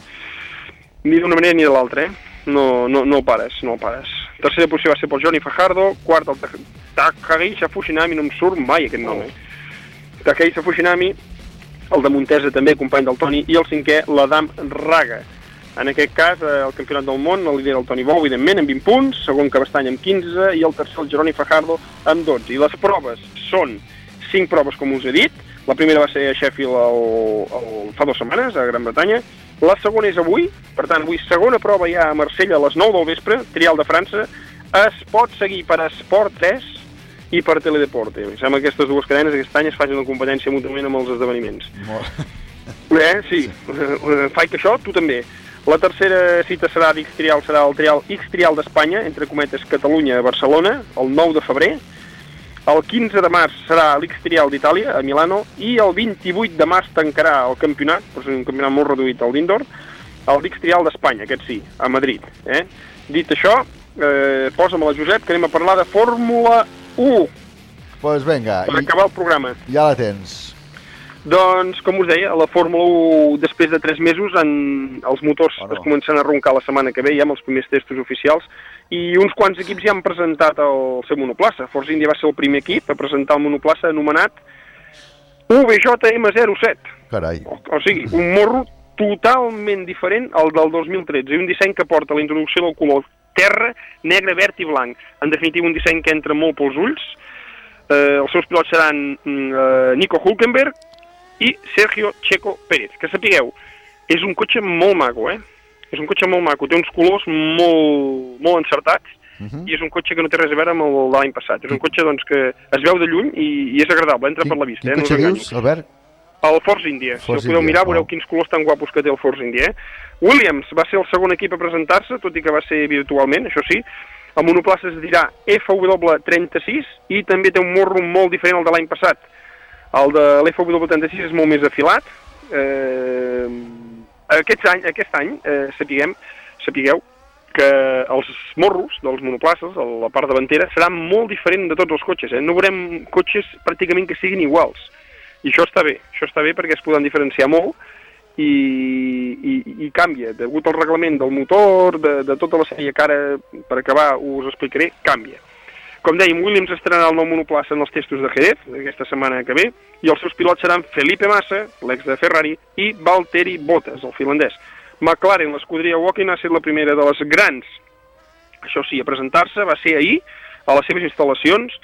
ni d'una manera ni de l'altra, eh? No, no, no pares, no pares. Tercera posició va ser pel Johnny Fajardo, quart el Ta- Takahisa Fushinami, no em surt mai aquest nom, eh? Takahisa Fushinami, el de Montesa també, company del Toni, i el cinquè, l'Adam Raga. En aquest cas, eh, el campionat del món el lidera el Toni Bou, evidentment, amb 20 punts, segon Cabestany amb 15 i el tercer el Jeroni Fajardo amb 12. I les proves són 5 proves, com us he dit. La primera va ser a Sheffield el, el, fa dues setmanes, a Gran Bretanya, La segona és avui, per tant, avui segona prova ja a Marsella a les 9 del vespre, Trial de França. Es pot seguir per Esport 3 i per Teledeporte. Em sembla que aquestes dues cadenes aquest any es facin una competència mútuament amb els esdeveniments. Molt. Eh, sí, faig això, tu també. La tercera cita serà d'X-Trial, serà el trial X-Trial d'Espanya, entre cometes Catalunya a Barcelona, el 9 de febrer. El 15 de març serà l'X-Trial d'Itàlia, a Milano, i el 28 de març tancarà el campionat, però és un campionat molt reduït al d'indoor, el X-Trial d'Espanya, aquest sí, a Madrid. Eh? Dit això, eh, posa'm la Josep, que anem a parlar de Fórmula 1, Pues vinga, per acabar el programa. ja la tens. Doncs, com us deia, a la Fórmula 1, després de 3 mesos, en, els motors oh, no. es comencen a roncar la setmana que ve, ja amb els primers testos oficials, i uns quants equips ja han presentat el seu monoplaça. Force India va ser el primer equip a presentar el monoplaça anomenat UBJM07. Carai. O, o sigui, un morro totalment diferent al del 2013, i un disseny que porta la introducció del color terra, negre, verd i blanc. En definitiva, un disseny que entra molt pels ulls. Eh, els seus pilots seran mm, eh, Nico Hulkenberg i Sergio Checo Pérez. Que sapigueu, és un cotxe molt maco, eh? És un cotxe molt maco, té uns colors molt, molt encertats, Uh -huh. i és un cotxe que no té res a veure amb el de l'any passat. És un cotxe doncs, que es veu de lluny i, i és agradable, entra per la vista. Quin eh? no cotxe dius, Albert? El Force India. Force si el podeu India, mirar, veureu wow. quins colors tan guapos que té el Force India. Eh? Williams va ser el segon equip a presentar-se, tot i que va ser virtualment, això sí. El monoplaça es dirà FW36 i també té un morro molt diferent al de l'any passat. El de l'FW36 és molt més afilat. Eh, aquest any, aquest any eh, sapiguem, sapigueu que els morros dels monoplaces, la part davantera, serà molt diferent de tots els cotxes. Eh? No veurem cotxes pràcticament que siguin iguals. I això està bé, això està bé perquè es poden diferenciar molt i, i, i canvia. Degut al reglament del motor, de, de tota la sèrie que ara, per acabar, us explicaré, canvia. Com dèiem, Williams estrenarà el nou monoplaça en els testos de Jerez, aquesta setmana que ve, i els seus pilots seran Felipe Massa, l'ex de Ferrari, i Valtteri Bottas, el finlandès. McLaren, l'escuderia Walking, ha estat la primera de les grans, això sí, a presentar-se, va ser ahir, a les seves instal·lacions,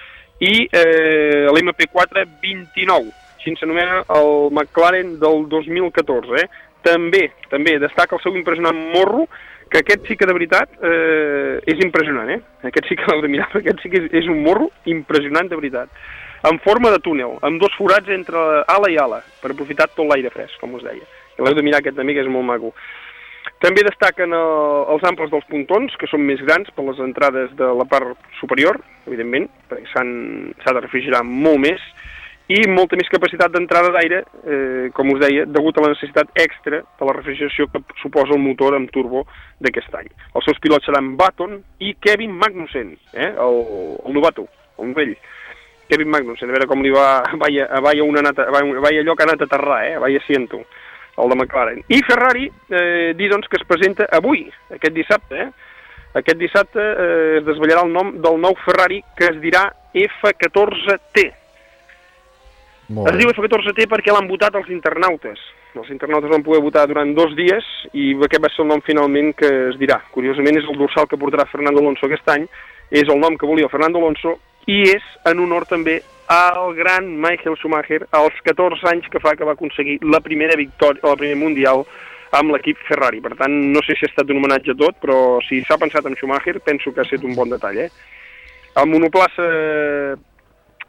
i eh, l'MP4 29, així s'anomena el McLaren del 2014. Eh? També, també destaca el seu impressionant morro, que aquest sí que de veritat eh, és impressionant, eh? Aquest sí que l'heu de mirar, perquè aquest sí que és, és un morro impressionant de veritat. En forma de túnel, amb dos forats entre ala i ala, per aprofitar tot l'aire fresc, com us deia. L'heu de mirar aquest també, que és molt maco. També destaquen el, els amples dels pontons, que són més grans per les entrades de la part superior, evidentment, perquè s'ha de refrigerar molt més, i molta més capacitat d'entrada d'aire, eh, com us deia, degut a la necessitat extra de la refrigeració que suposa el motor amb turbo d'aquest any. Els seus pilots seran Baton i Kevin Magnussen, eh, el, el novato, el novell. Kevin Magnussen, a veure com li va, vaya, vaya, una anat, a- vaya, vaya allò que ha anat a aterrar, eh, vaya ciento, el de McLaren. I Ferrari, eh, dir doncs que es presenta avui, aquest dissabte, eh, aquest dissabte eh, es desvetllarà el nom del nou Ferrari que es dirà F14T. Molt Es diu F14T perquè l'han votat els internautes. Els internautes van poder votar durant dos dies i aquest va ser el nom finalment que es dirà. Curiosament és el dorsal que portarà Fernando Alonso aquest any, és el nom que volia Fernando Alonso i és en honor també al gran Michael Schumacher als 14 anys que fa que va aconseguir la primera victòria, la primera mundial amb l'equip Ferrari. Per tant, no sé si ha estat un homenatge a tot, però si s'ha pensat en Schumacher, penso que ha estat un bon detall. Eh? El monoplaça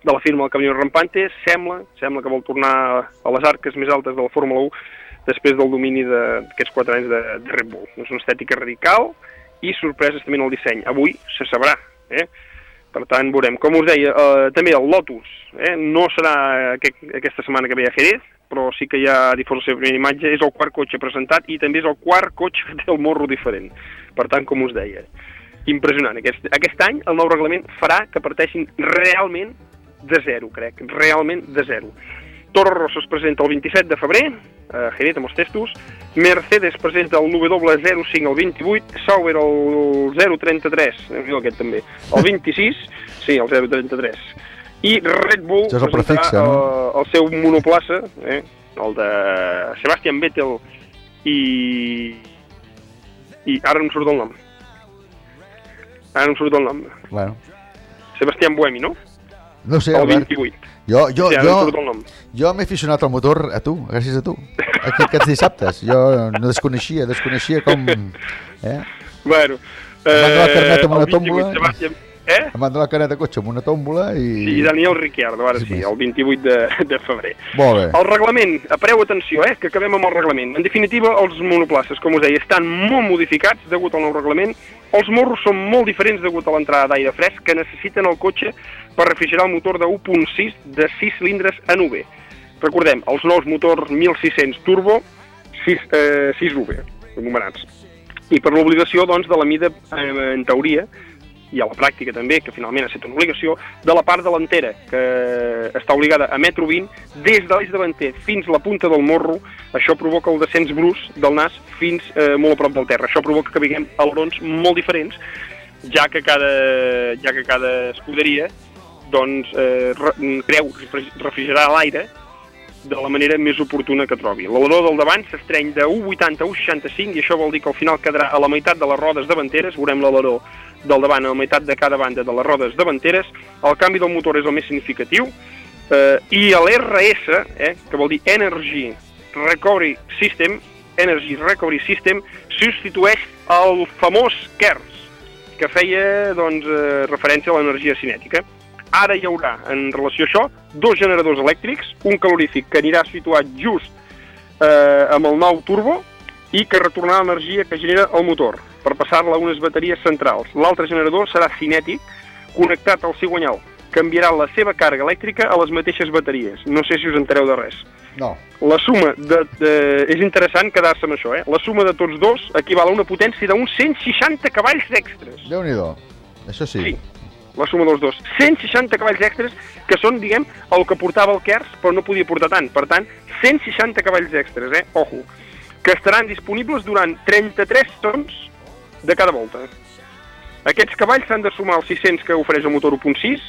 de la firma El Camino Rampante sembla, sembla que vol tornar a les arques més altes de la Fórmula 1 després del domini d'aquests quatre anys de, de Red Bull. És una estètica radical i sorpreses també en el disseny. Avui se sabrà, eh? Per tant, veurem. Com us deia, eh, també el Lotus, eh? no serà aquest, aquesta setmana que ve a Jerez, però sí que ja ha difós la seva primera imatge, és el quart cotxe presentat i també és el quart cotxe que té el morro diferent. Per tant, com us deia, impressionant. Aquest, aquest any el nou reglament farà que parteixin realment de zero, crec, realment de zero. Toro Rosso es presenta el 27 de febrer, a Jerez amb els testos, Mercedes presenta el W05 el 28, Sauber el 033, eh, aquest també, el 26, sí, el 033, i Red Bull Això és el prefix, no? el, el seu monoplaça, eh, el de Sebastian Vettel i... i ara no em surt el nom. Ara no em surt el nom. Bueno, Sebastián Buemi, no? No sé, el Albert. 28. Jo, jo, Sí, em jo, jo m'he aficionat al motor a tu, gràcies a tu. Aquí, aquests dissabtes. Jo no desconeixia, desconeixia com... Eh? Bueno, Em van donar carnet amb una 28, tòmbola. Sebastián, eh? Em van donar carnet de cotxe amb una tòmbola i... Sí, Daniel Ricciardo, ara sí, el 28 de, de febrer. Molt bé. El reglament, apareu atenció, eh, que acabem amb el reglament. En definitiva, els monoplaces, com us deia, estan molt modificats degut al nou reglament. Els morros són molt diferents degut a l'entrada d'aire fresc que necessiten el cotxe per refrigerar el motor de 1.6 de 6 cilindres en UV. Recordem, els nous motors 1600 turbo, 6, eh, 6V, numerats. I per l'obligació, doncs, de la mida, eh, en teoria, i a la pràctica també, que finalment ha estat una obligació, de la part delantera, que està obligada a metro 20, des de l'eix davanter fins la punta del morro, això provoca el descens brus del nas fins eh, molt a prop del terra. Això provoca que viguem alerons molt diferents, ja que cada, ja que cada escuderia doncs, eh, re, creu refri- refrigerar l'aire de la manera més oportuna que trobi. L'aleró del davant s'estreny de 1,80 a 1,65 i això vol dir que al final quedarà a la meitat de les rodes davanteres, veurem l'aleró del davant a la meitat de cada banda de les rodes davanteres, el canvi del motor és el més significatiu, eh, i l'RS, eh, que vol dir Energy Recovery System, Energy Recovery System, substitueix el famós KERS, que feia doncs, eh, referència a l'energia cinètica. Ara hi haurà, en relació a això, dos generadors elèctrics, un calorífic que anirà situat just eh, amb el nou turbo i que retornarà l'energia que genera el motor per passar-la a unes bateries centrals. L'altre generador serà cinètic, connectat al cigonyal. Canviarà la seva càrrega elèctrica a les mateixes bateries. No sé si us entereu de res. No. La suma de, de... És interessant quedar-se amb això, eh? La suma de tots dos equival a una potència d'uns 160 cavalls extres. déu nhi Això sí. Sí. La suma dels dos. 160 cavalls extres, que són, diguem, el que portava el Kers, però no podia portar tant. Per tant, 160 cavalls extres, eh? Ojo. Que estaran disponibles durant 33 tons de cada volta. Aquests cavalls s'han de sumar als 600 que ofereix el motor 1.6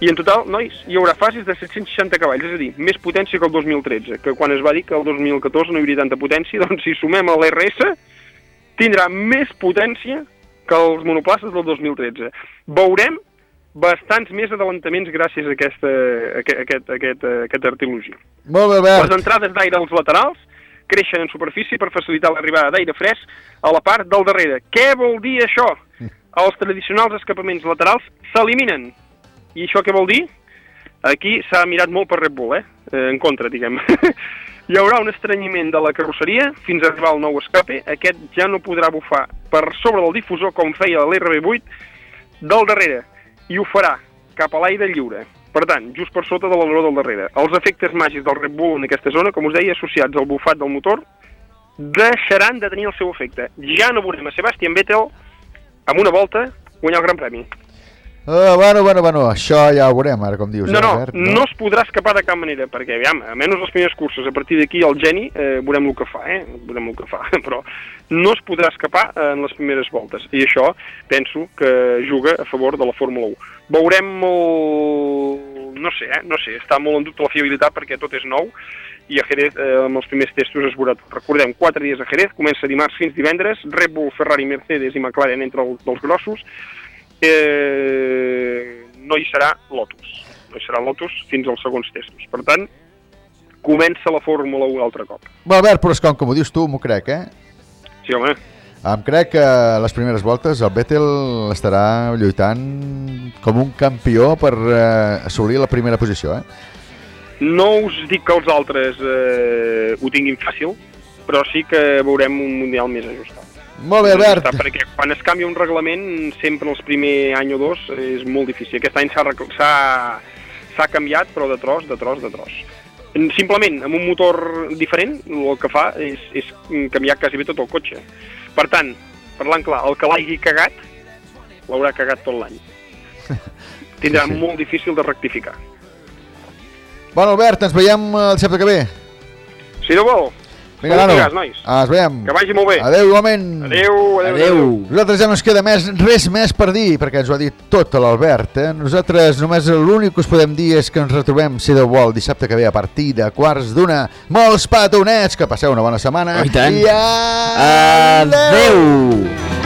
i en total, nois, hi haurà fases de 760 cavalls, és a dir, més potència que el 2013, que quan es va dir que el 2014 no hi hauria tanta potència, doncs si sumem a l'RS tindrà més potència que els monoplaces del 2013. Veurem bastants més adelantaments gràcies a aquesta, a aquest, a aquest, a aquest, a aquest artilogi. Molt bé, Les Albert. entrades d'aire als laterals creixen en superfície per facilitar l'arribada d'aire fresc a la part del darrere. Què vol dir això? Els tradicionals escapaments laterals s'eliminen. I això què vol dir? Aquí s'ha mirat molt per Red Bull, eh? eh en contra, diguem. Hi haurà un estrenyiment de la carrosseria fins a arribar al nou escape. Aquest ja no podrà bufar per sobre del difusor com feia l'RB8 del darrere i ho farà cap a l'aire lliure. Per tant, just per sota de l'aleró del darrere. Els efectes màgics del Red Bull en aquesta zona, com us deia, associats al bufat del motor, deixaran de tenir el seu efecte. Ja no veurem a Sebastian Vettel amb una volta guanyar el Gran Premi. Uh, bueno, bueno, bueno, això ja ho veurem ara, com dius. No, eh, no, Albert, no es podrà escapar de cap manera, perquè, aviam, a menys les primeres curses, a partir d'aquí el geni, eh, veurem el que fa, eh? Veurem el que fa, però no es podrà escapar en les primeres voltes. I això penso que juga a favor de la Fórmula 1. Veurem molt... no sé, eh? No sé, està molt en dubte la fiabilitat perquè tot és nou i a Jerez, eh, amb els primers testos es veurà tot. Recordem, 4 dies a Jerez, comença dimarts fins divendres, Red Bull, Ferrari, Mercedes i McLaren entre el, dels grossos, eh, no hi serà Lotus. No hi serà Lotus fins als segons testos. Per tant, comença la Fórmula 1 altre cop. Bé, Albert, però és com, com ho dius tu, m'ho crec, eh? Sí, home. Em crec que les primeres voltes el Vettel estarà lluitant com un campió per eh, assolir la primera posició, eh? No us dic que els altres eh, ho tinguin fàcil, però sí que veurem un Mundial més ajustat. Molt bé, Albert. Ajustat, Perquè quan es canvia un reglament, sempre els primer any o dos és molt difícil. Aquest any s'ha canviat, però de tros, de tros, de tros. Simplement, amb un motor diferent, el que fa és, és canviar quasi bé tot el cotxe. Per tant, parlant clar, el que l'hagi cagat, l'haurà cagat tot l'any. Tindrà Sí, sí. molt difícil de rectificar. Bueno, Albert, ens veiem el dissabte que ve. Si no vol, Vinga, nano. Ens veiem. Que vagi molt bé. Adéu, igualment. Adéu, adéu, adéu. Nosaltres ja no ens queda més, res més per dir, perquè ens ho ha dit tot l'Albert. Eh? Nosaltres només l'únic que us podem dir és que ens retrobem, si Déu vol, dissabte que ve a partir de quarts d'una. Molts petonets, que passeu una bona setmana. Oh, i tant. I adéu. Adéu.